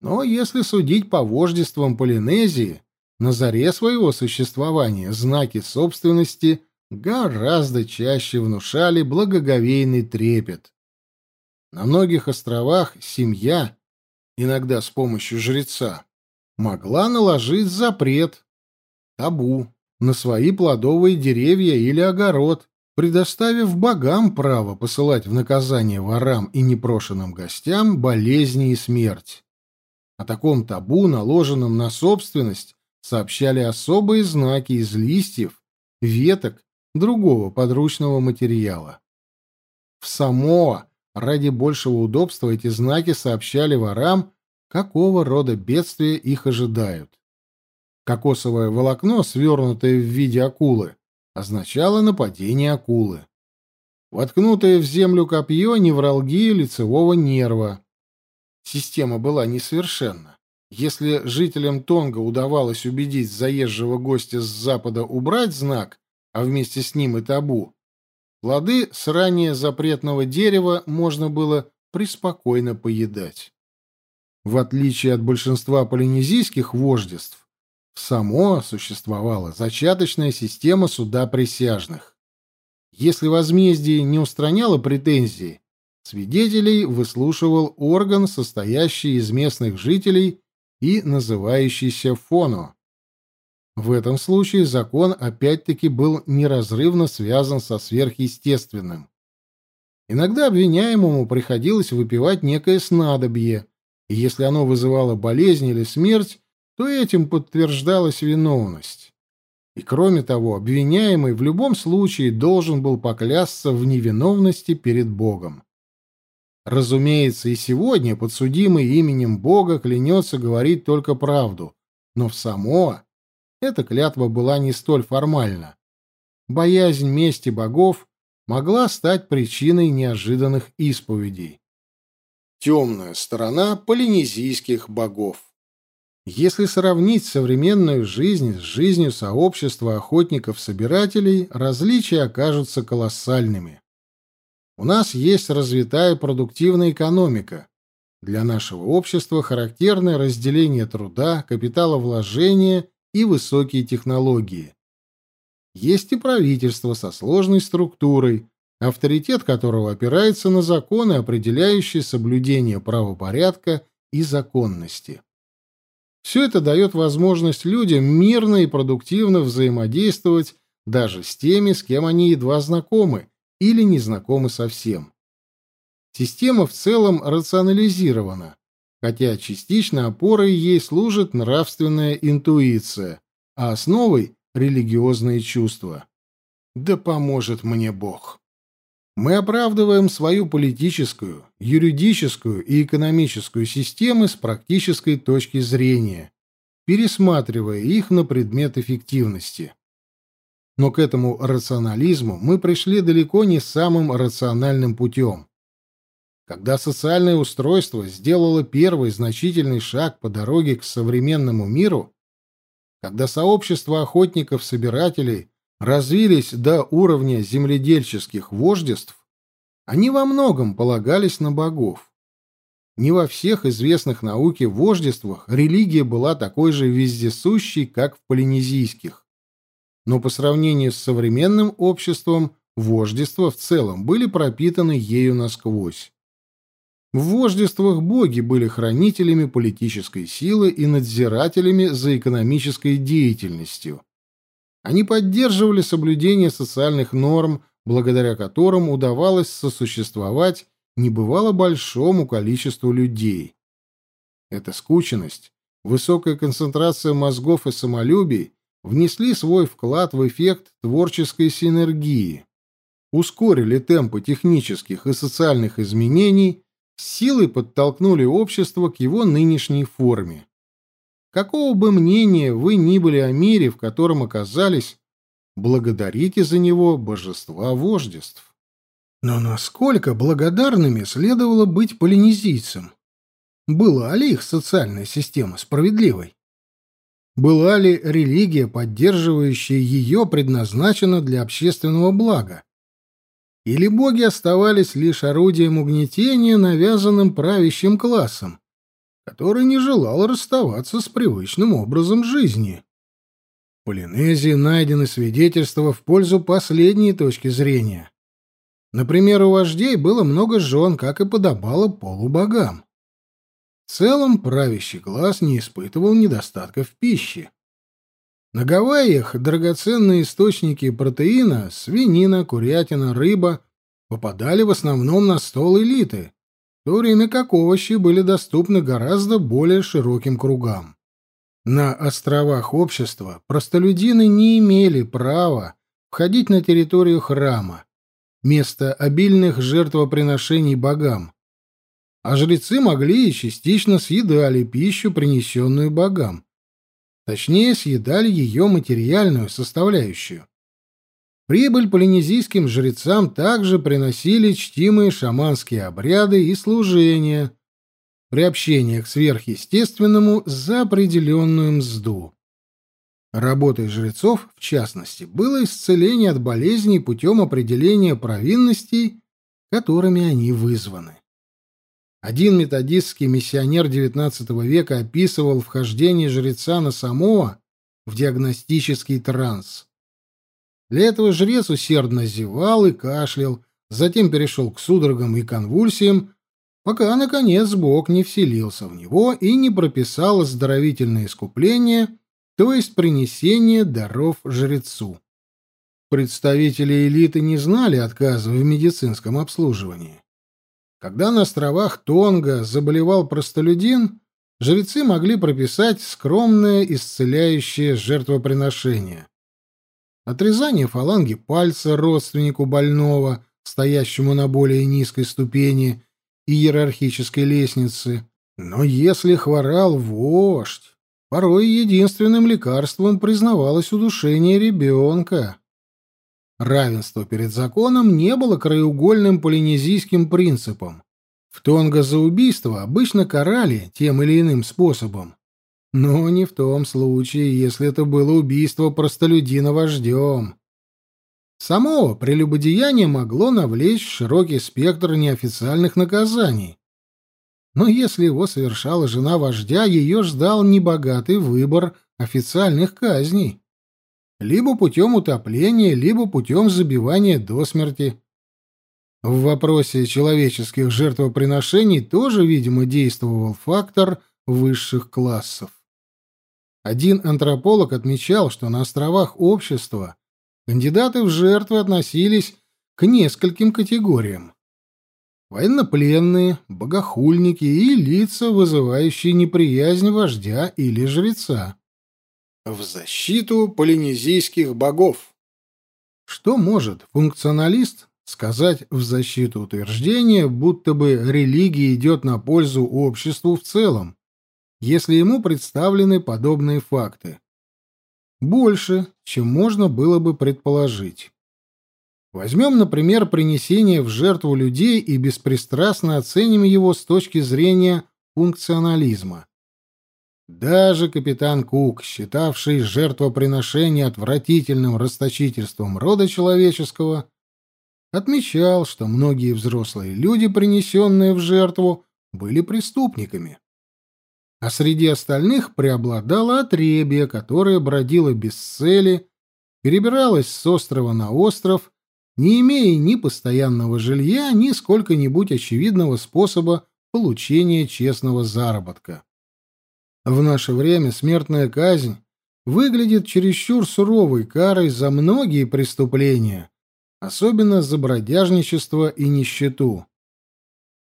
Но если судить по вождествам Полинезии, на заре своего существования знаки собственности гораздо чаще внушали благоговейный трепет. На многих островах семья, иногда с помощью жреца, могла наложить запрет, табу, на свои плодовые деревья или огород, предоставив богам право посылать в наказание ворам и непрошенным гостям болезни и смерть. О таком табу, наложенном на собственность, сообщали особые знаки из листьев, веток, другого подручного материала. В Самоа ради большего удобства эти знаки сообщали ворам, какого рода бедствия их ожидают. Кокосовое волокно, свернутое в виде акулы, означало нападение акулы. Воткнутое в землю копье — невралгию лицевого нерва. Система была несовершенна. Если жителям Тонга удавалось убедить заезжего гостя с запада убрать знак, а вместе с ним и табу, плоды с ранее запретного дерева можно было преспокойно поедать. В отличие от большинства полинезийских вождеств, Само существовала зачаточная система суда присяжных. Если возмездие не устраняло претензии, Свидетелей выслушивал орган, состоящий из местных жителей и называющийся Фоно. В этом случае закон опять-таки был неразрывно связан со сверхъестественным. Иногда обвиняемому приходилось выпивать некое снадобье, и если оно вызывало болезнь или смерть, то этим подтверждалась виновность. И кроме того, обвиняемый в любом случае должен был поклясться в невиновности перед Богом. Разумеется, и сегодня подсудимый именем Бога клянется говорить только правду, Но в Самоа эта клятва была не столь формальна. Боязнь мести богов могла стать причиной неожиданных исповедей. Темная сторона полинезийских богов если сравнить современную жизнь с жизнью сообщества охотников-собирателей, различия окажутся колоссальными. У нас есть развитая продуктивная экономика. Для нашего общества характерное разделение труда, капиталовложения и высокие технологии. Есть и правительство со сложной структурой, авторитет которого опирается на законы, определяющие соблюдение правопорядка и законности. Все это дает возможность людям мирно и продуктивно взаимодействовать даже с теми, с кем они едва знакомы или не знакомы совсем. Система в целом рационализирована, хотя частично опорой ей служит нравственная интуиция, а основой — религиозные чувства. Да поможет мне Бог. Мы оправдываем свою политическую, юридическую и экономическую системы с практической точки зрения, пересматривая их на предмет эффективности. Но к этому рационализму мы пришли далеко не самым рациональным путем. Когда социальное устройство сделало первый значительный шаг по дороге к современному миру, когда сообщество охотников-собирателей развились до уровня земледельческих вождеств, они во многом полагались на богов. Не во всех известных науке вождествах религия была такой же вездесущей, как в полинезийских. Но по сравнению с современным обществом вождества в целом были пропитаны ею насквозь. В вождествах боги были хранителями политической силы и надзирателями за экономической деятельностью. Они поддерживали соблюдение социальных норм, благодаря которым удавалось сосуществовать небывало большому количеству людей. Эта скученность, высокая концентрация мозгов и самолюбий внесли свой вклад в эффект творческой синергии, ускорили темпы технических и социальных изменений, силой подтолкнули общество к его нынешней форме. Какого бы мнения вы ни были о мире, в котором оказались, благодарите за него божества вождеств. Но насколько благодарными следовало быть полинезийцам? Была ли их социальная система справедливой? Была ли религия, поддерживающая ее, предназначена для общественного блага? Или боги оставались лишь орудием угнетения, навязанным правящим классом, который не желал расставаться с привычным образом жизни. В Полинезии найдены свидетельства в пользу последней точки зрения. Например, у вождей было много жен, как и подобало полубогам. В целом, правящий класс не испытывал недостатка в пище. На Гавайях драгоценные источники протеина, свинина, курятина, рыба, попадали в основном на стол элиты, то время как овощи были доступны гораздо более широким кругам. На островах общества простолюдины не имели права входить на территорию храма, место обильных жертвоприношений богам, а жрецы могли и частично съедали пищу, принесенную богам. Точнее, съедали ее материальную составляющую. Прибыль полинезийским жрецам также приносили чтимые шаманские обряды и служения, приобщение к сверхъестественному за определенную мзду. Работой жрецов, в частности, было исцеление от болезней путем определения провинностей, которыми они вызваны. Один методистский миссионер XIX века описывал вхождение жреца на Самоа в диагностический транс. Для этого жрец усердно зевал и кашлял, затем перешел к судорогам и конвульсиям, пока, наконец, Бог не вселился в него и не прописал оздоровительное искупление, то есть принесение даров жрецу. Представители элиты не знали отказа в медицинском обслуживании. Когда на островах Тонга заболевал простолюдин, жрецы могли прописать скромное исцеляющее жертвоприношение. Отрезание фаланги пальца родственнику больного, стоящему на более низкой ступени иерархической лестницы. Но если хворал вождь, порой единственным лекарством признавалось удушение ребенка. Равенство перед законом не было краеугольным полинезийским принципом. В Тонго за убийство обычно карали тем или иным способом. Но не в том случае, если это было убийство простолюдина вождем. Само прелюбодеяние могло навлечь широкий спектр неофициальных наказаний. Но если его совершала жена вождя, ее ждал небогатый выбор официальных казней. Либо путем утопления, либо путем забивания до смерти. В вопросе человеческих жертвоприношений тоже, видимо, действовал фактор высших классов. Один антрополог отмечал, что на островах общества кандидаты в жертвы относились к нескольким категориям. Военнопленные, богохульники и лица, вызывающие неприязнь вождя или жреца. В защиту полинезийских богов. Что может функционалист сказать в защиту утверждения, будто бы религия идет на пользу обществу в целом, если ему представлены подобные факты. Больше, чем можно было бы предположить. Возьмем, например, принесение в жертву людей и беспристрастно оценим его с точки зрения функционализма. Даже капитан Кук, считавший жертвоприношение отвратительным расточительством рода человеческого, отмечал, что многие взрослые люди, принесенные в жертву, были преступниками. А среди остальных преобладало отребье, которое бродило без цели, перебиралось с острова на остров, не имея ни постоянного жилья, ни сколько-нибудь очевидного способа получения честного заработка. В наше время смертная казнь выглядит чересчур суровой карой за многие преступления, особенно за бродяжничество и нищету.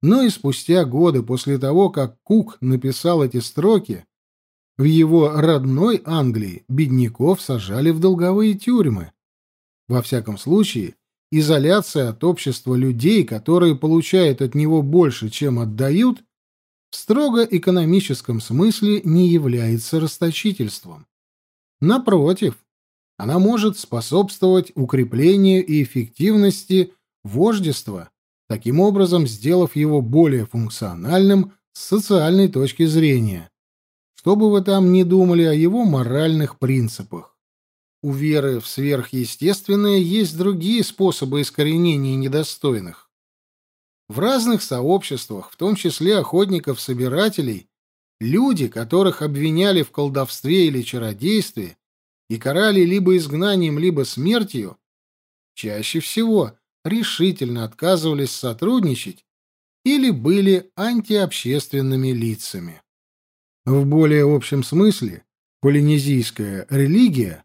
Но и спустя годы после того, как Кук написал эти строки, в его родной Англии бедняков сажали в долговые тюрьмы. Во всяком случае, изоляция от общества людей, которые получают от него больше, чем отдают, в строго экономическом смысле не является расточительством. Напротив, она может способствовать укреплению и эффективности вождества, таким образом сделав его более функциональным с социальной точки зрения. Что бы вы там ни думали о его моральных принципах. У веры в сверхъестественное есть другие способы искоренения недостойных. В разных сообществах, в том числе охотников-собирателей, люди, которых обвиняли в колдовстве или чародействе, и карали либо изгнанием, либо смертью, чаще всего решительно отказывались сотрудничать или были антиобщественными лицами. В более общем смысле полинезийская религия,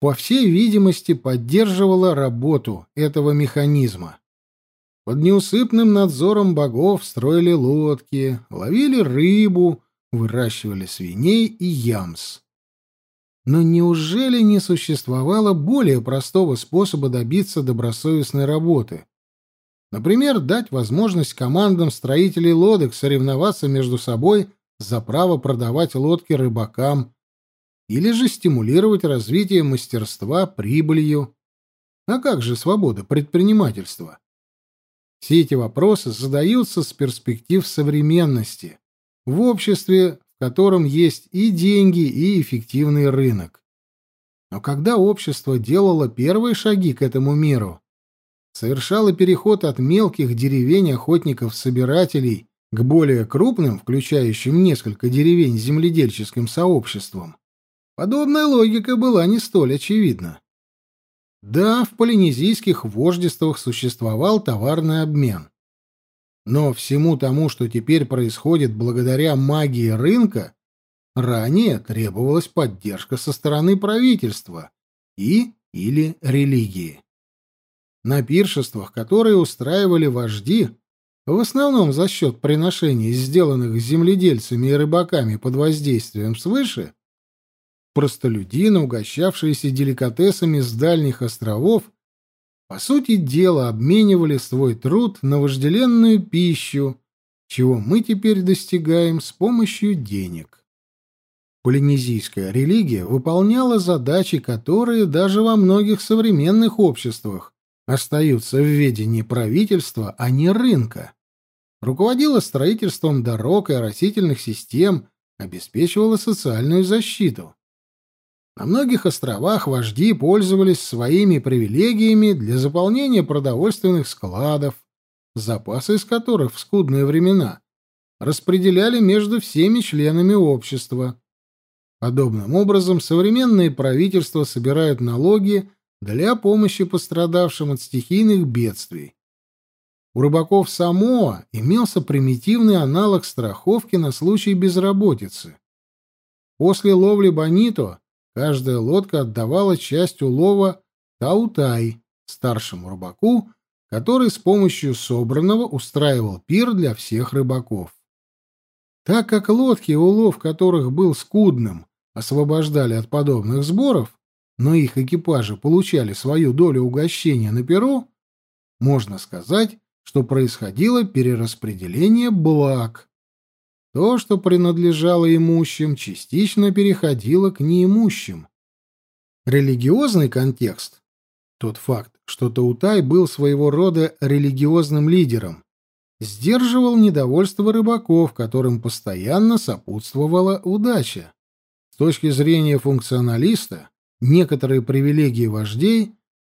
по всей видимости, поддерживала работу этого механизма. Под неусыпным надзором богов строили лодки, ловили рыбу, выращивали свиней и ямс. Но неужели не существовало более простого способа добиться добросовестной работы? Например, дать возможность командам строителей лодок соревноваться между собой за право продавать лодки рыбакам, или же стимулировать развитие мастерства прибылью. А как же свобода предпринимательства? Все эти вопросы задаются с перспектив современности. В обществе, в котором есть и деньги, и эффективный рынок. Но когда общество делало первые шаги к этому миру, совершало переход от мелких деревень охотников-собирателей к более крупным, включающим несколько деревень земледельческим сообществам, подобная логика была не столь очевидна. Да, в полинезийских вождествах существовал товарный обмен. Но всему тому, что теперь происходит благодаря магии рынка, ранее требовалась поддержка со стороны правительства и или религии. На пиршествах, которые устраивали вожди, в основном за счет приношений, сделанных земледельцами и рыбаками под воздействием свыше, простолюдины, угощавшиеся деликатесами с дальних островов, по сути дела, обменивали свой труд на вожделенную пищу, чего мы теперь достигаем с помощью денег. Полинезийская религия выполняла задачи, которые даже во многих современных обществах остаются в ведении правительства, а не рынка. Руководила строительством дорог и растительных систем, обеспечивала социальную защиту. На многих островах вожди пользовались своими привилегиями для заполнения продовольственных складов, запасы из которых в скудные времена распределяли между всеми членами общества. Подобным образом современные правительства собирают налоги для помощи пострадавшим от стихийных бедствий. У рыбаков Самоа имелся примитивный аналог страховки на случай безработицы. После ловли бонито каждая лодка отдавала часть улова Таутай, старшему рыбаку, который с помощью собранного устраивал пир для всех рыбаков. Так как лодки, улов которых был скудным, освобождали от подобных сборов, но их экипажи получали свою долю угощения на перу, можно сказать, что происходило перераспределение благ. То, что принадлежало имущим, частично переходило к неимущим. Религиозный контекст, тот факт, что Таутай был своего рода религиозным лидером, сдерживал недовольство рыбаков, которым постоянно сопутствовала удача. С точки зрения функционалиста, некоторые привилегии вождей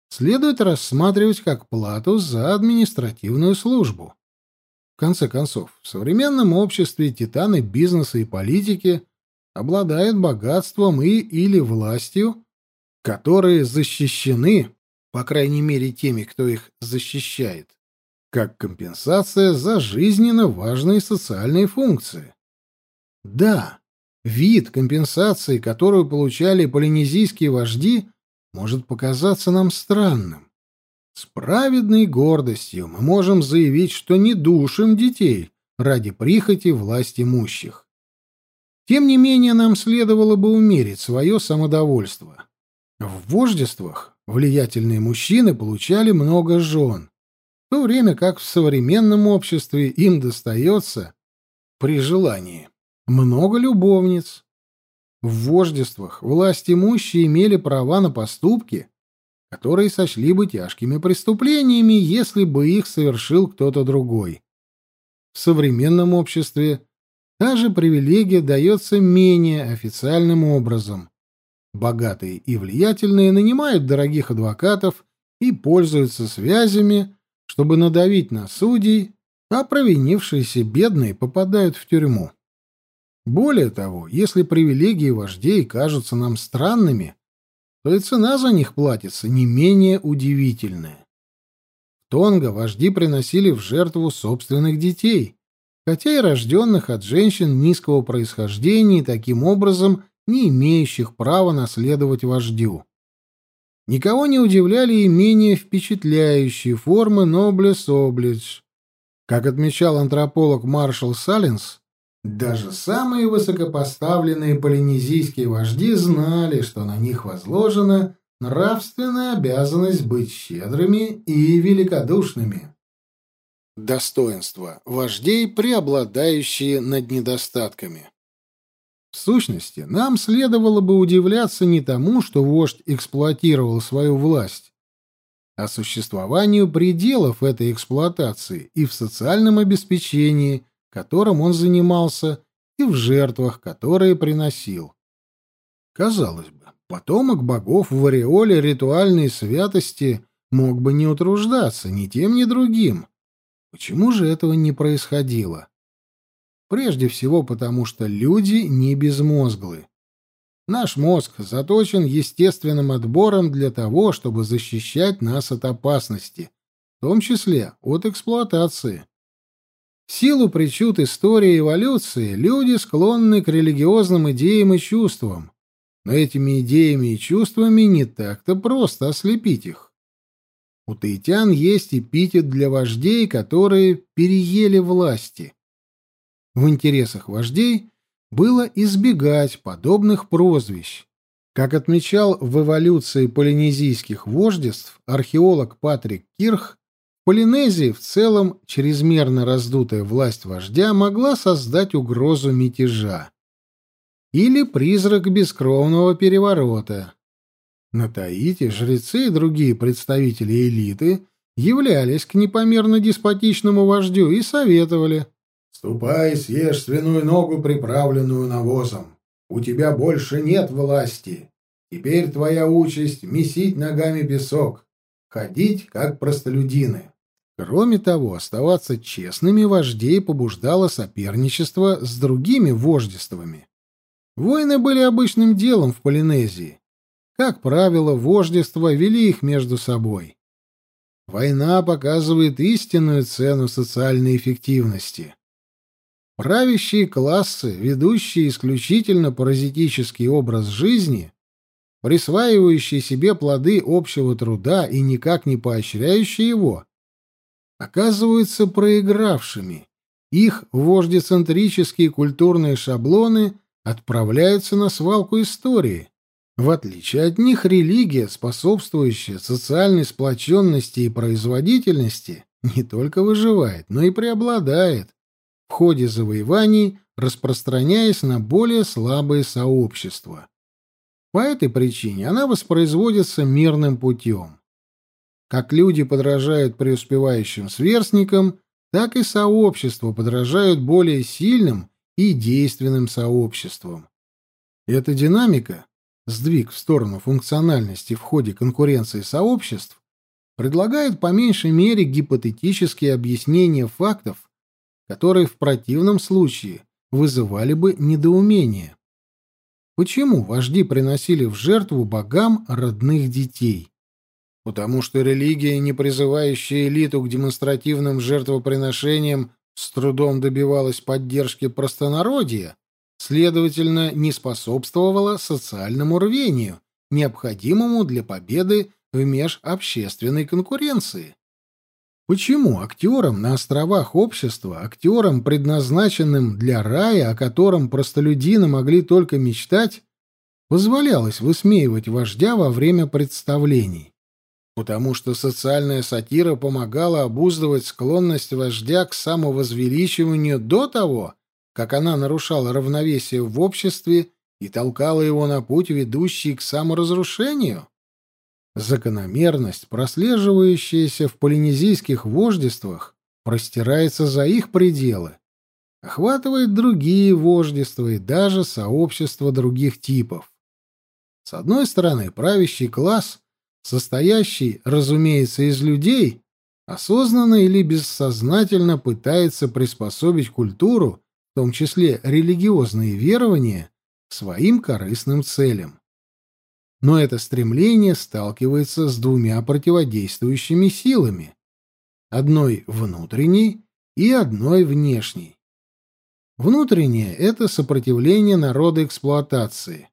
следует рассматривать как плату за административную службу. В конце концов, в современном обществе титаны бизнеса и политики обладают богатством и или властью, которые защищены, по крайней мере теми, кто их защищает, как компенсация за жизненно важные социальные функции. Да, Вид компенсации, которую получали полинезийские вожди, может показаться нам странным. С праведной гордостью мы можем заявить, что не душим детей ради прихоти власть имущих. Тем не менее, нам следовало бы умерить свое самодовольство. В вождествах влиятельные мужчины получали много жен, в то время как в современном обществе им достается при желании много любовниц. В вождествах власть имущие имели права на поступки, которые сочли бы тяжкими преступлениями, если бы их совершил кто-то другой. В современном обществе та же привилегия дается менее официальным образом. Богатые и влиятельные нанимают дорогих адвокатов и пользуются связями, чтобы надавить на судей, а провинившиеся бедные попадают в тюрьму. Более того, если привилегии вождей кажутся нам странными, то и цена за них платится не менее удивительная. В Тонго вожди приносили в жертву собственных детей, хотя и рожденных от женщин низкого происхождения и таким образом не имеющих права наследовать вождю. Никого не удивляли и менее впечатляющие формы «noblesse oblige». Как отмечал антрополог Маршал Саленс, даже самые высокопоставленные полинезийские вожди знали, что на них возложена нравственная обязанность быть щедрыми и великодушными. Достоинства вождей, преобладающие над недостатками. В сущности, нам следовало бы удивляться не тому, что вождь эксплуатировал свою власть, а существованию пределов этой эксплуатации и в социальном обеспечении – которым он занимался, и в жертвах, которые приносил. Казалось бы, потомок богов в ореоле ритуальной святости мог бы не утруждаться ни тем, ни другим. Почему же этого не происходило? Прежде всего потому, что люди не безмозглы. Наш мозг заточен естественным отбором для того, чтобы защищать нас от опасности, в том числе от эксплуатации. Силу причуд истории эволюции люди склонны к религиозным идеям и чувствам, но этими идеями и чувствами не так-то просто ослепить их. У таитян есть эпитет для вождей, которые переели власти. В интересах вождей было избегать подобных прозвищ. Как отмечал в эволюции полинезийских вождеств археолог Патрик Кирх, Полинезии в целом чрезмерно раздутая власть вождя могла создать угрозу мятежа. или призрак бескровного переворота. На Таити жрецы и другие представители элиты являлись к непомерно деспотичному вождю и советовали. «Ступай, съешь свиную ногу, приправленную навозом. У тебя больше нет власти. Теперь твоя участь — месить ногами песок, ходить, как простолюдины». Кроме того, оставаться честными вождей побуждало соперничество с другими вождествами. Войны были обычным делом в Полинезии. Как правило, вождества вели их между собой. Война показывает истинную цену социальной эффективности. Правящие классы, ведущие исключительно паразитический образ жизни, присваивающие себе плоды общего труда и никак не поощряющие его, оказываются проигравшими. Их вождецентрические культурные шаблоны отправляются на свалку истории. В отличие от них, религия, способствующая социальной сплоченности и производительности, не только выживает, но и преобладает в ходе завоеваний, распространяясь на более слабые сообщества. По этой причине она воспроизводится мирным путем. Как люди подражают преуспевающим сверстникам, так и сообщества подражают более сильным и действенным сообществам. Эта динамика, сдвиг в сторону функциональности в ходе конкуренции сообществ, предлагает по меньшей мере гипотетические объяснения фактов, которые в противном случае вызывали бы недоумение. Почему вожди приносили в жертву богам родных детей? Потому что религия, не призывающая элиту к демонстративным жертвоприношениям, с трудом добивалась поддержки простонародья, следовательно, не способствовала социальному рвению, необходимому для победы в межобщественной конкуренции. Почему актерам на островах общества, актерам, предназначенным для рая, о котором простолюдины могли только мечтать, позволялось высмеивать вождя во время представлений? Потому что социальная сатира помогала обуздывать склонность вождя к самовозвеличиванию до того, как она нарушала равновесие в обществе и толкала его на путь, ведущий к саморазрушению? Закономерность, прослеживающаяся в полинезийских вождествах, простирается за их пределы, охватывает другие вождества и даже сообщества других типов. С одной стороны, правящий класс состоящий, разумеется, из людей, осознанно или бессознательно пытается приспособить культуру, в том числе религиозные верования, к своим корыстным целям. Но это стремление сталкивается с двумя противодействующими силами, одной внутренней и одной внешней. Внутреннее — это сопротивление народа эксплуатации,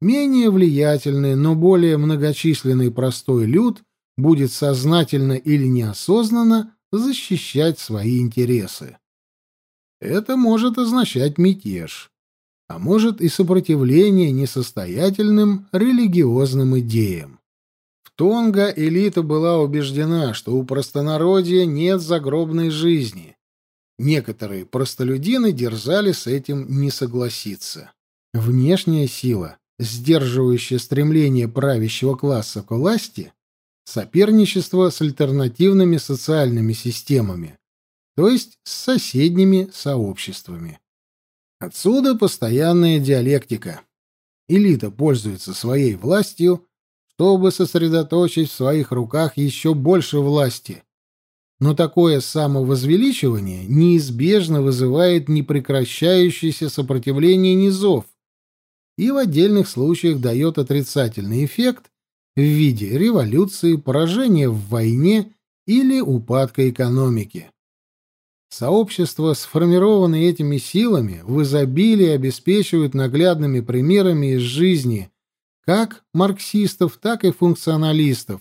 Менее влиятельный, но более многочисленный простой люд будет сознательно или неосознанно защищать свои интересы. Это может означать мятеж, а может и сопротивление несостоятельным религиозным идеям. В Тонго элита была убеждена, что у простонародья нет загробной жизни. Некоторые простолюдины дерзали с этим не согласиться. Внешняя сила сдерживающее стремление правящего класса к власти, соперничество с альтернативными социальными системами, то есть с соседними сообществами. Отсюда постоянная диалектика. Элита пользуется своей властью, чтобы сосредоточить в своих руках еще больше власти. Но такое самовозвеличивание неизбежно вызывает непрекращающееся сопротивление низов, и в отдельных случаях дает отрицательный эффект в виде революции, поражения в войне или упадка экономики. Сообщества, сформированные этими силами, в изобилии обеспечивают наглядными примерами из жизни как марксистов, так и функционалистов,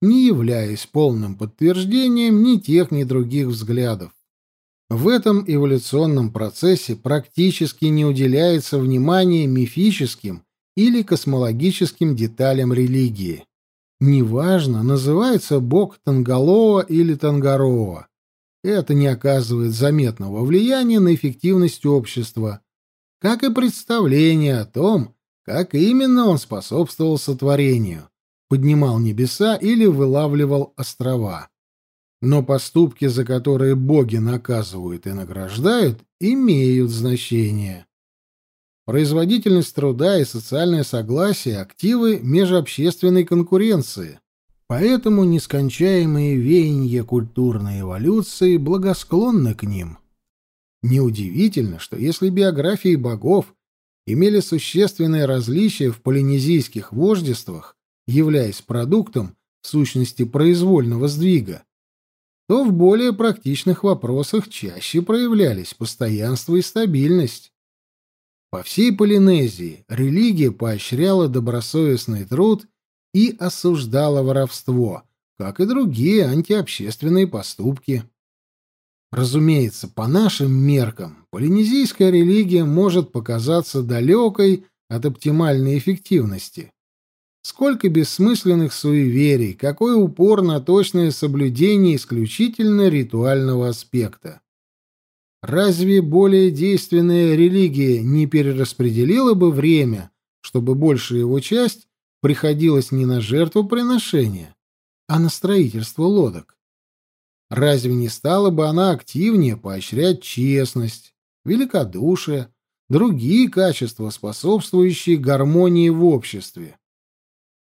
не являясь полным подтверждением ни тех, ни других взглядов. В этом эволюционном процессе практически не уделяется внимания мифическим или космологическим деталям религии. Неважно, называется бог Тангалоа или Тангароа. Это не оказывает заметного влияния на эффективность общества, как и представление о том, как именно он способствовал сотворению, поднимал небеса или вылавливал острова. Но поступки, за которые боги наказывают и награждают, имеют значение. Производительность труда и социальное согласие – активы межобщественной конкуренции. Поэтому нескончаемые веяния культурной эволюции благосклонны к ним. Неудивительно, что если биографии богов имели существенные различия в полинезийских вождествах, являясь продуктом, в сущности, произвольного сдвига, то в более практичных вопросах чаще проявлялись постоянство и стабильность. По всей Полинезии религия поощряла добросовестный труд и осуждала воровство, как и другие антиобщественные поступки. Разумеется, по нашим меркам полинезийская религия может показаться далекой от оптимальной эффективности. Сколько бессмысленных суеверий, какой упор на точное соблюдение исключительно ритуального аспекта. Разве более действенная религия не перераспределила бы время, чтобы большая его часть приходилась не на жертвоприношение, а на строительство лодок? Разве не стала бы она активнее поощрять честность, великодушие, другие качества, способствующие гармонии в обществе?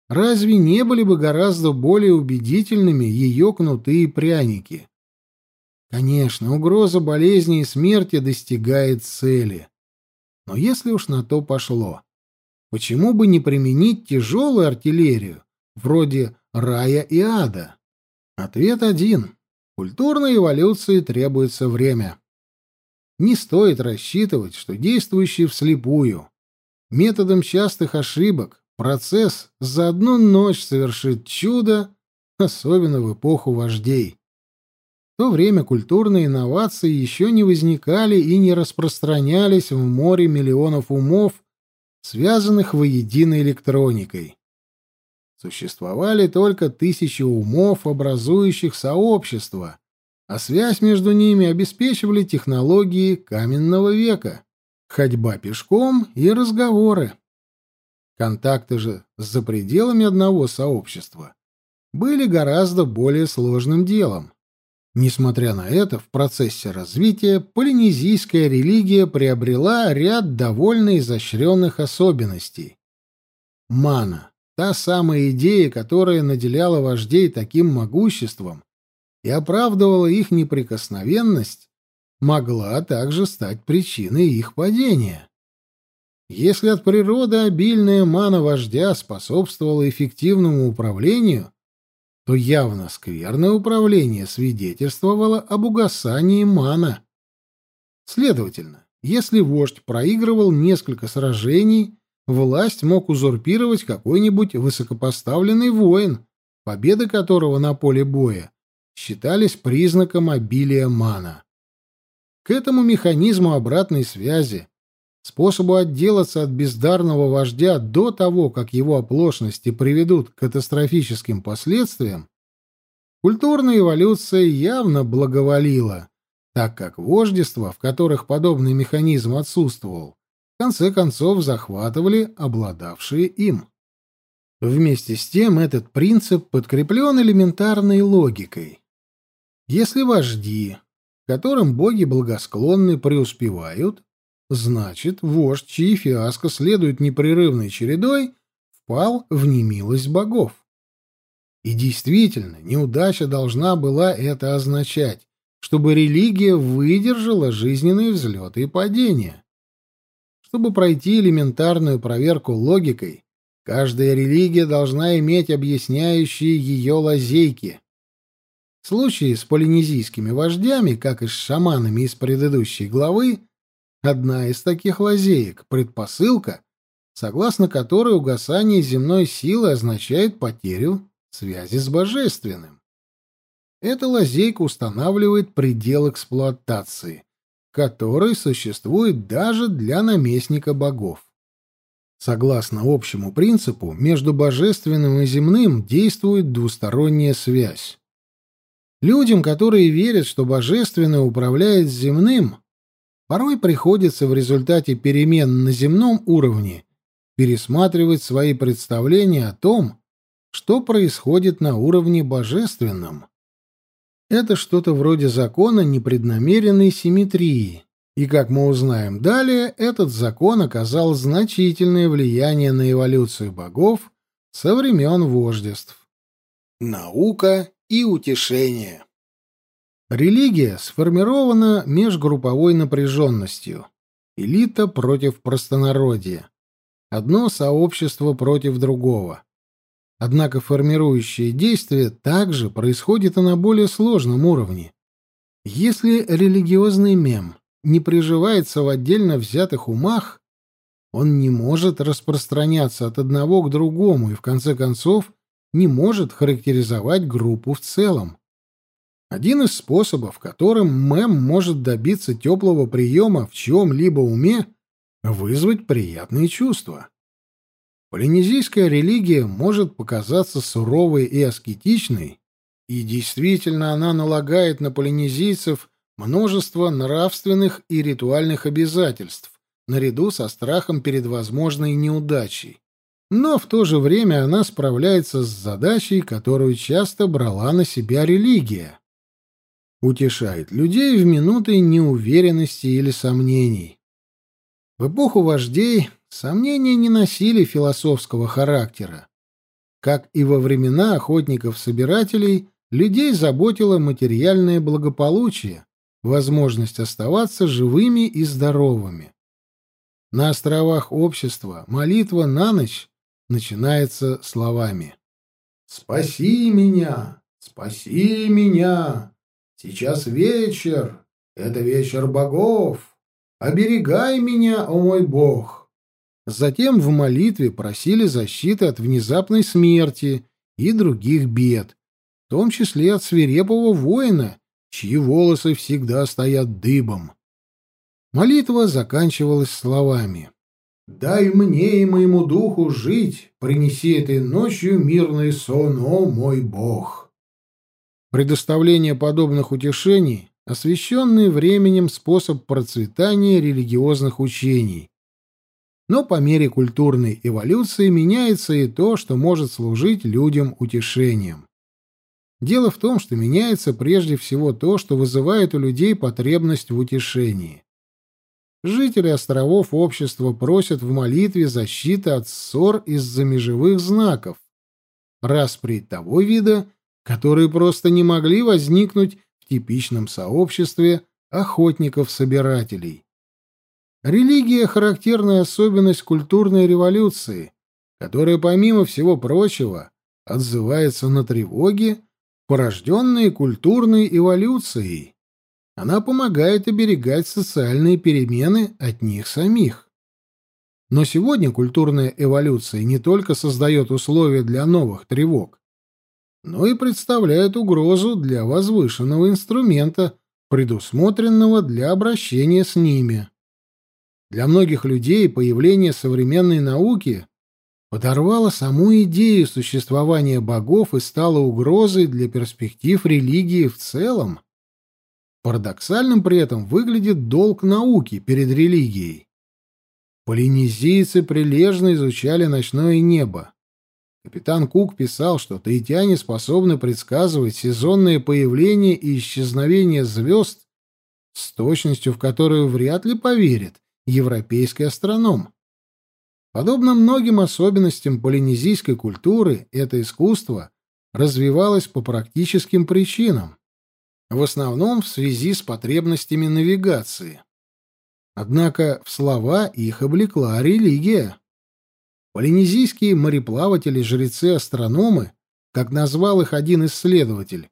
Разве не были бы гораздо более убедительными ее кнуты и пряники? Конечно, угроза болезни и смерти достигает цели. Но если уж на то пошло, почему бы не применить тяжелую артиллерию, вроде рая и ада? Ответ один. Культурной эволюции требуется время. Не стоит рассчитывать, что действующий вслепую, методом частых ошибок, процесс за одну ночь совершит чудо, особенно в эпоху вождей. В то время культурные инновации еще не возникали и не распространялись в море миллионов умов, связанных воедино электроникой. Существовали только тысячи умов, образующих сообщество, а связь между ними обеспечивали технологии каменного века, ходьба пешком и разговоры. Контакты же за пределами одного сообщества были гораздо более сложным делом. Несмотря на это, в процессе развития полинезийская религия приобрела ряд довольно изощренных особенностей. Мана — та самая идея, которая наделяла вождей таким могуществом и оправдывала их неприкосновенность, могла также стать причиной их падения. Если от природы обильная мана вождя способствовала эффективному управлению, то явно скверное управление свидетельствовало об угасании мана. Следовательно, если вождь проигрывал несколько сражений, власть мог узурпировать какой-нибудь высокопоставленный воин, победы которого на поле боя считались признаком обилия мана. К этому механизму обратной связи способу отделаться от бездарного вождя до того, как его оплошности приведут к катастрофическим последствиям, культурная эволюция явно благоволила, так как вождества, в которых подобный механизм отсутствовал, в конце концов захватывали обладавшие им. Вместе с тем этот принцип подкреплен элементарной логикой. Если вожди, которым боги благосклонны, преуспевают, Значит, вождь, чьи фиаско следует непрерывной чередой, впал в немилость богов. И действительно, неудача должна была это означать, чтобы религия выдержала жизненные взлеты и падения. Чтобы пройти элементарную проверку логикой, каждая религия должна иметь объясняющие ее лазейки. В случае с полинезийскими вождями, как и с шаманами из предыдущей главы, Одна из таких лазеек — предпосылка, согласно которой угасание земной силы означает потерю связи с божественным. Эта лазейка устанавливает предел эксплуатации, который существует даже для наместника богов. Согласно общему принципу, между божественным и земным действует двусторонняя связь. Людям, которые верят, что божественное управляет земным, порой приходится в результате перемен на земном уровне пересматривать свои представления о том, что происходит на уровне божественном. Это что-то вроде закона непреднамеренной симметрии, и, как мы узнаем далее, этот закон оказал значительное влияние на эволюцию богов со времен вождеств. Наука и утешение Религия сформирована межгрупповой напряженностью. Элита против простонародья. Одно сообщество против другого. Однако формирующее действие также происходит и на более сложном уровне. Если религиозный мем не приживается в отдельно взятых умах, он не может распространяться от одного к другому и, в конце концов, не может характеризовать группу в целом. Один из способов, которым мем может добиться теплого приема в чем-либо уме, вызвать приятные чувства. Полинезийская религия может показаться суровой и аскетичной, и действительно она налагает на полинезийцев множество нравственных и ритуальных обязательств, наряду со страхом перед возможной неудачей. Но в то же время она справляется с задачей, которую часто брала на себя религия. Утешает людей в минуты неуверенности или сомнений. В эпоху вождей сомнения не носили философского характера. Как и во времена охотников-собирателей, людей заботило материальное благополучие, возможность оставаться живыми и здоровыми. На островах общества молитва на ночь начинается словами «Спаси меня! Спаси меня! Сейчас вечер! Это вечер богов! Оберегай меня, о мой бог!» Затем в молитве просили защиты от внезапной смерти и других бед, в том числе от свирепого воина, чьи волосы всегда стоят дыбом. Молитва заканчивалась словами «Дай мне и моему духу жить, принеси этой ночью мирный сон, о мой Бог». Предоставление подобных утешений — освященный временем способ процветания религиозных учений. Но по мере культурной эволюции меняется и то, что может служить людям утешением. Дело в том, что меняется прежде всего то, что вызывает у людей потребность в утешении. Жители островов общества просят в молитве защиты от ссор из-за межевых знаков, распри того вида, которые просто не могли возникнуть в типичном сообществе охотников-собирателей. Религия — характерная особенность культурной революции, которая, помимо всего прочего, отзывается на тревоги, порожденные культурной эволюцией. Она помогает оберегать социальные перемены от них самих. Но сегодня культурная эволюция не только создает условия для новых тревог, но и представляет угрозу для возвышенного инструмента, предусмотренного для обращения с ними. Для многих людей появление современной науки подорвала саму идею существования богов и стала угрозой для перспектив религии в целом. Парадоксальным при этом выглядит долг науки перед религией. Полинезийцы прилежно изучали ночное небо. Капитан Кук писал, что таитяне способны предсказывать сезонное появление и исчезновение звезд с точностью, в которую вряд ли поверит европейский астроном. Подобно многим особенностям полинезийской культуры, это искусство развивалось по практическим причинам, в основном в связи с потребностями навигации. Однако в слова их облекла религия. Полинезийские мореплаватели-жрецы-астрономы, как назвал их один исследователь,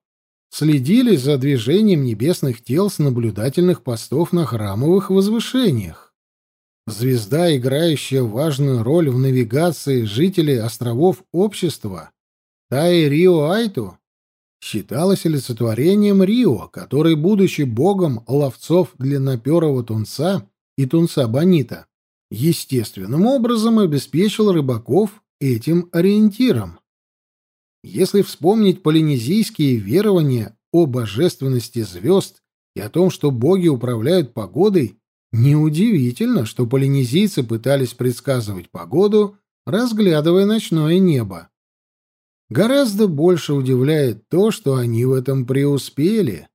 следили за движением небесных тел с наблюдательных постов на храмовых возвышениях. Звезда, играющая важную роль в навигации жителей островов общества, Тай Рио Айту, считалась олицетворением Рио, который, будучи богом ловцов длинноперого тунца и тунца Бонита, естественным образом обеспечил рыбаков этим ориентиром. Если вспомнить полинезийские верования о божественности звезд и о том, что боги управляют погодой, Неудивительно, что полинезийцы пытались предсказывать погоду, разглядывая ночное небо. Гораздо больше удивляет то, что они в этом преуспели.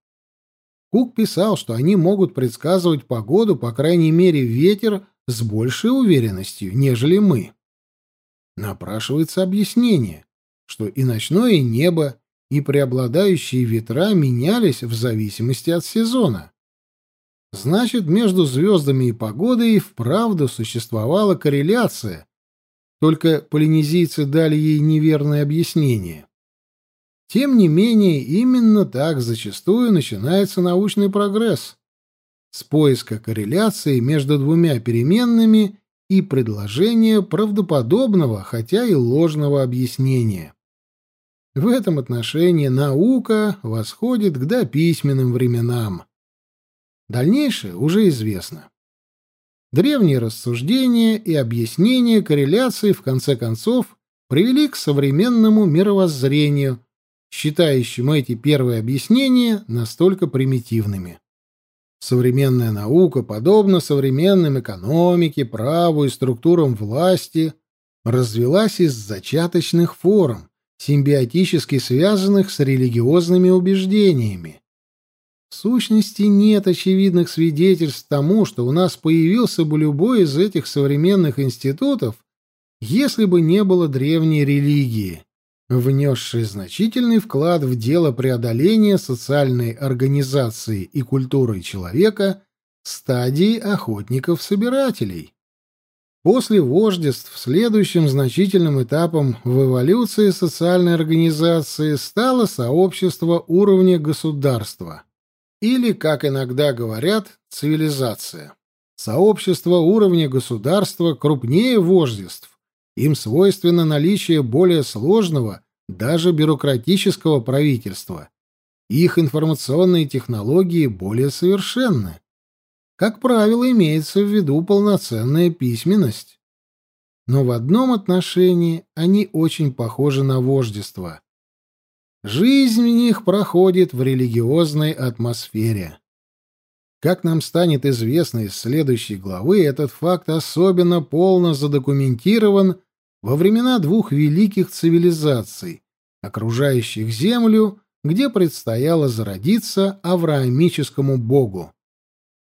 Кук писал, что они могут предсказывать погоду, по крайней мере, ветер с большей уверенностью, нежели мы. Напрашивается объяснение, что и ночное небо, и преобладающие ветра менялись в зависимости от сезона. Значит, между звездами и погодой и вправду существовала корреляция, только полинезийцы дали ей неверное объяснение. Тем не менее, именно так зачастую начинается научный прогресс. С поиска корреляции между двумя переменными и предложения правдоподобного, хотя и ложного объяснения. В этом отношении наука восходит к дописьменным временам. Дальнейшее уже известно. Древние рассуждения и объяснения корреляции в конце концов привели к современному мировоззрению, считающему эти первые объяснения настолько примитивными. Современная наука, подобно современным экономике, праву и структурам власти, развелась из зачаточных форм, симбиотически связанных с религиозными убеждениями. В сущности, нет очевидных свидетельств тому, что у нас появился бы любой из этих современных институтов, если бы не было древней религии, внесшей значительный вклад в дело преодоления социальной организации и культуры человека стадии охотников-собирателей. После вождеств следующим значительным этапом в эволюции социальной организации стало сообщество уровня государства, или, как иногда говорят, цивилизация. Сообщество уровня государства крупнее вождеств, им свойственно наличие более сложного, даже бюрократического правительства. Их информационные технологии более совершенны. Как правило, имеется в виду полноценная письменность. Но в одном отношении они очень похожи на вождество. Жизнь в них проходит в религиозной атмосфере. Как нам станет известно из следующей главы, этот факт особенно полно задокументирован во времена двух великих цивилизаций, окружающих Землю, где предстояло зародиться авраамическому богу.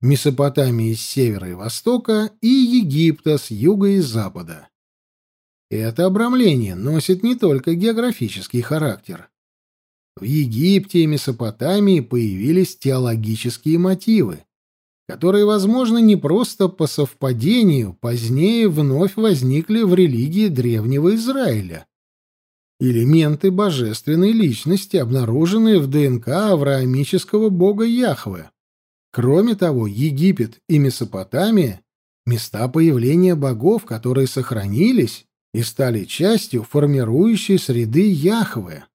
Месопотамии с севера и востока и Египта с юга и запада. Это обрамление носит не только географический характер. В Египте и Месопотамии появились теологические мотивы, которые, возможно, не просто по совпадению позднее вновь возникли в религии древнего Израиля. Элементы божественной личности, обнаруженные в ДНК авраамического бога Яхве. Кроме того, Египет и Месопотамия — места появления богов, которые сохранились и стали частью формирующей среды Яхве.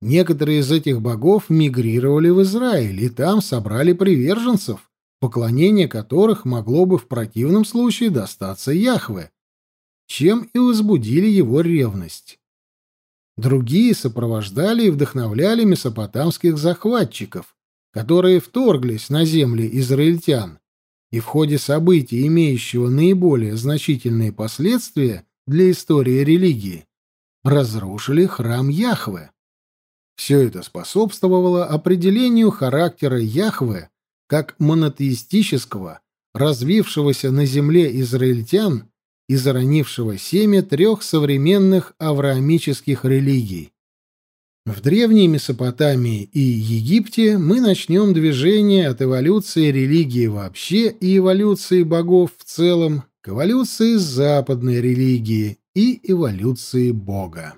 Некоторые из этих богов мигрировали в Израиль и там собрали приверженцев, поклонение которых могло бы в противном случае достаться Яхве, чем и возбудили его ревность. Другие сопровождали и вдохновляли месопотамских захватчиков, которые вторглись на земли израильтян и в ходе событий, имеющего наиболее значительные последствия для истории религии, разрушили храм Яхве. Все это способствовало определению характера Яхве как монотеистического, развившегося на земле израильтян и заронившего семя трех современных авраамических религий. В древней Месопотамии и Египте мы начнем движение от эволюции религии вообще и эволюции богов в целом к эволюции западной религии и эволюции Бога.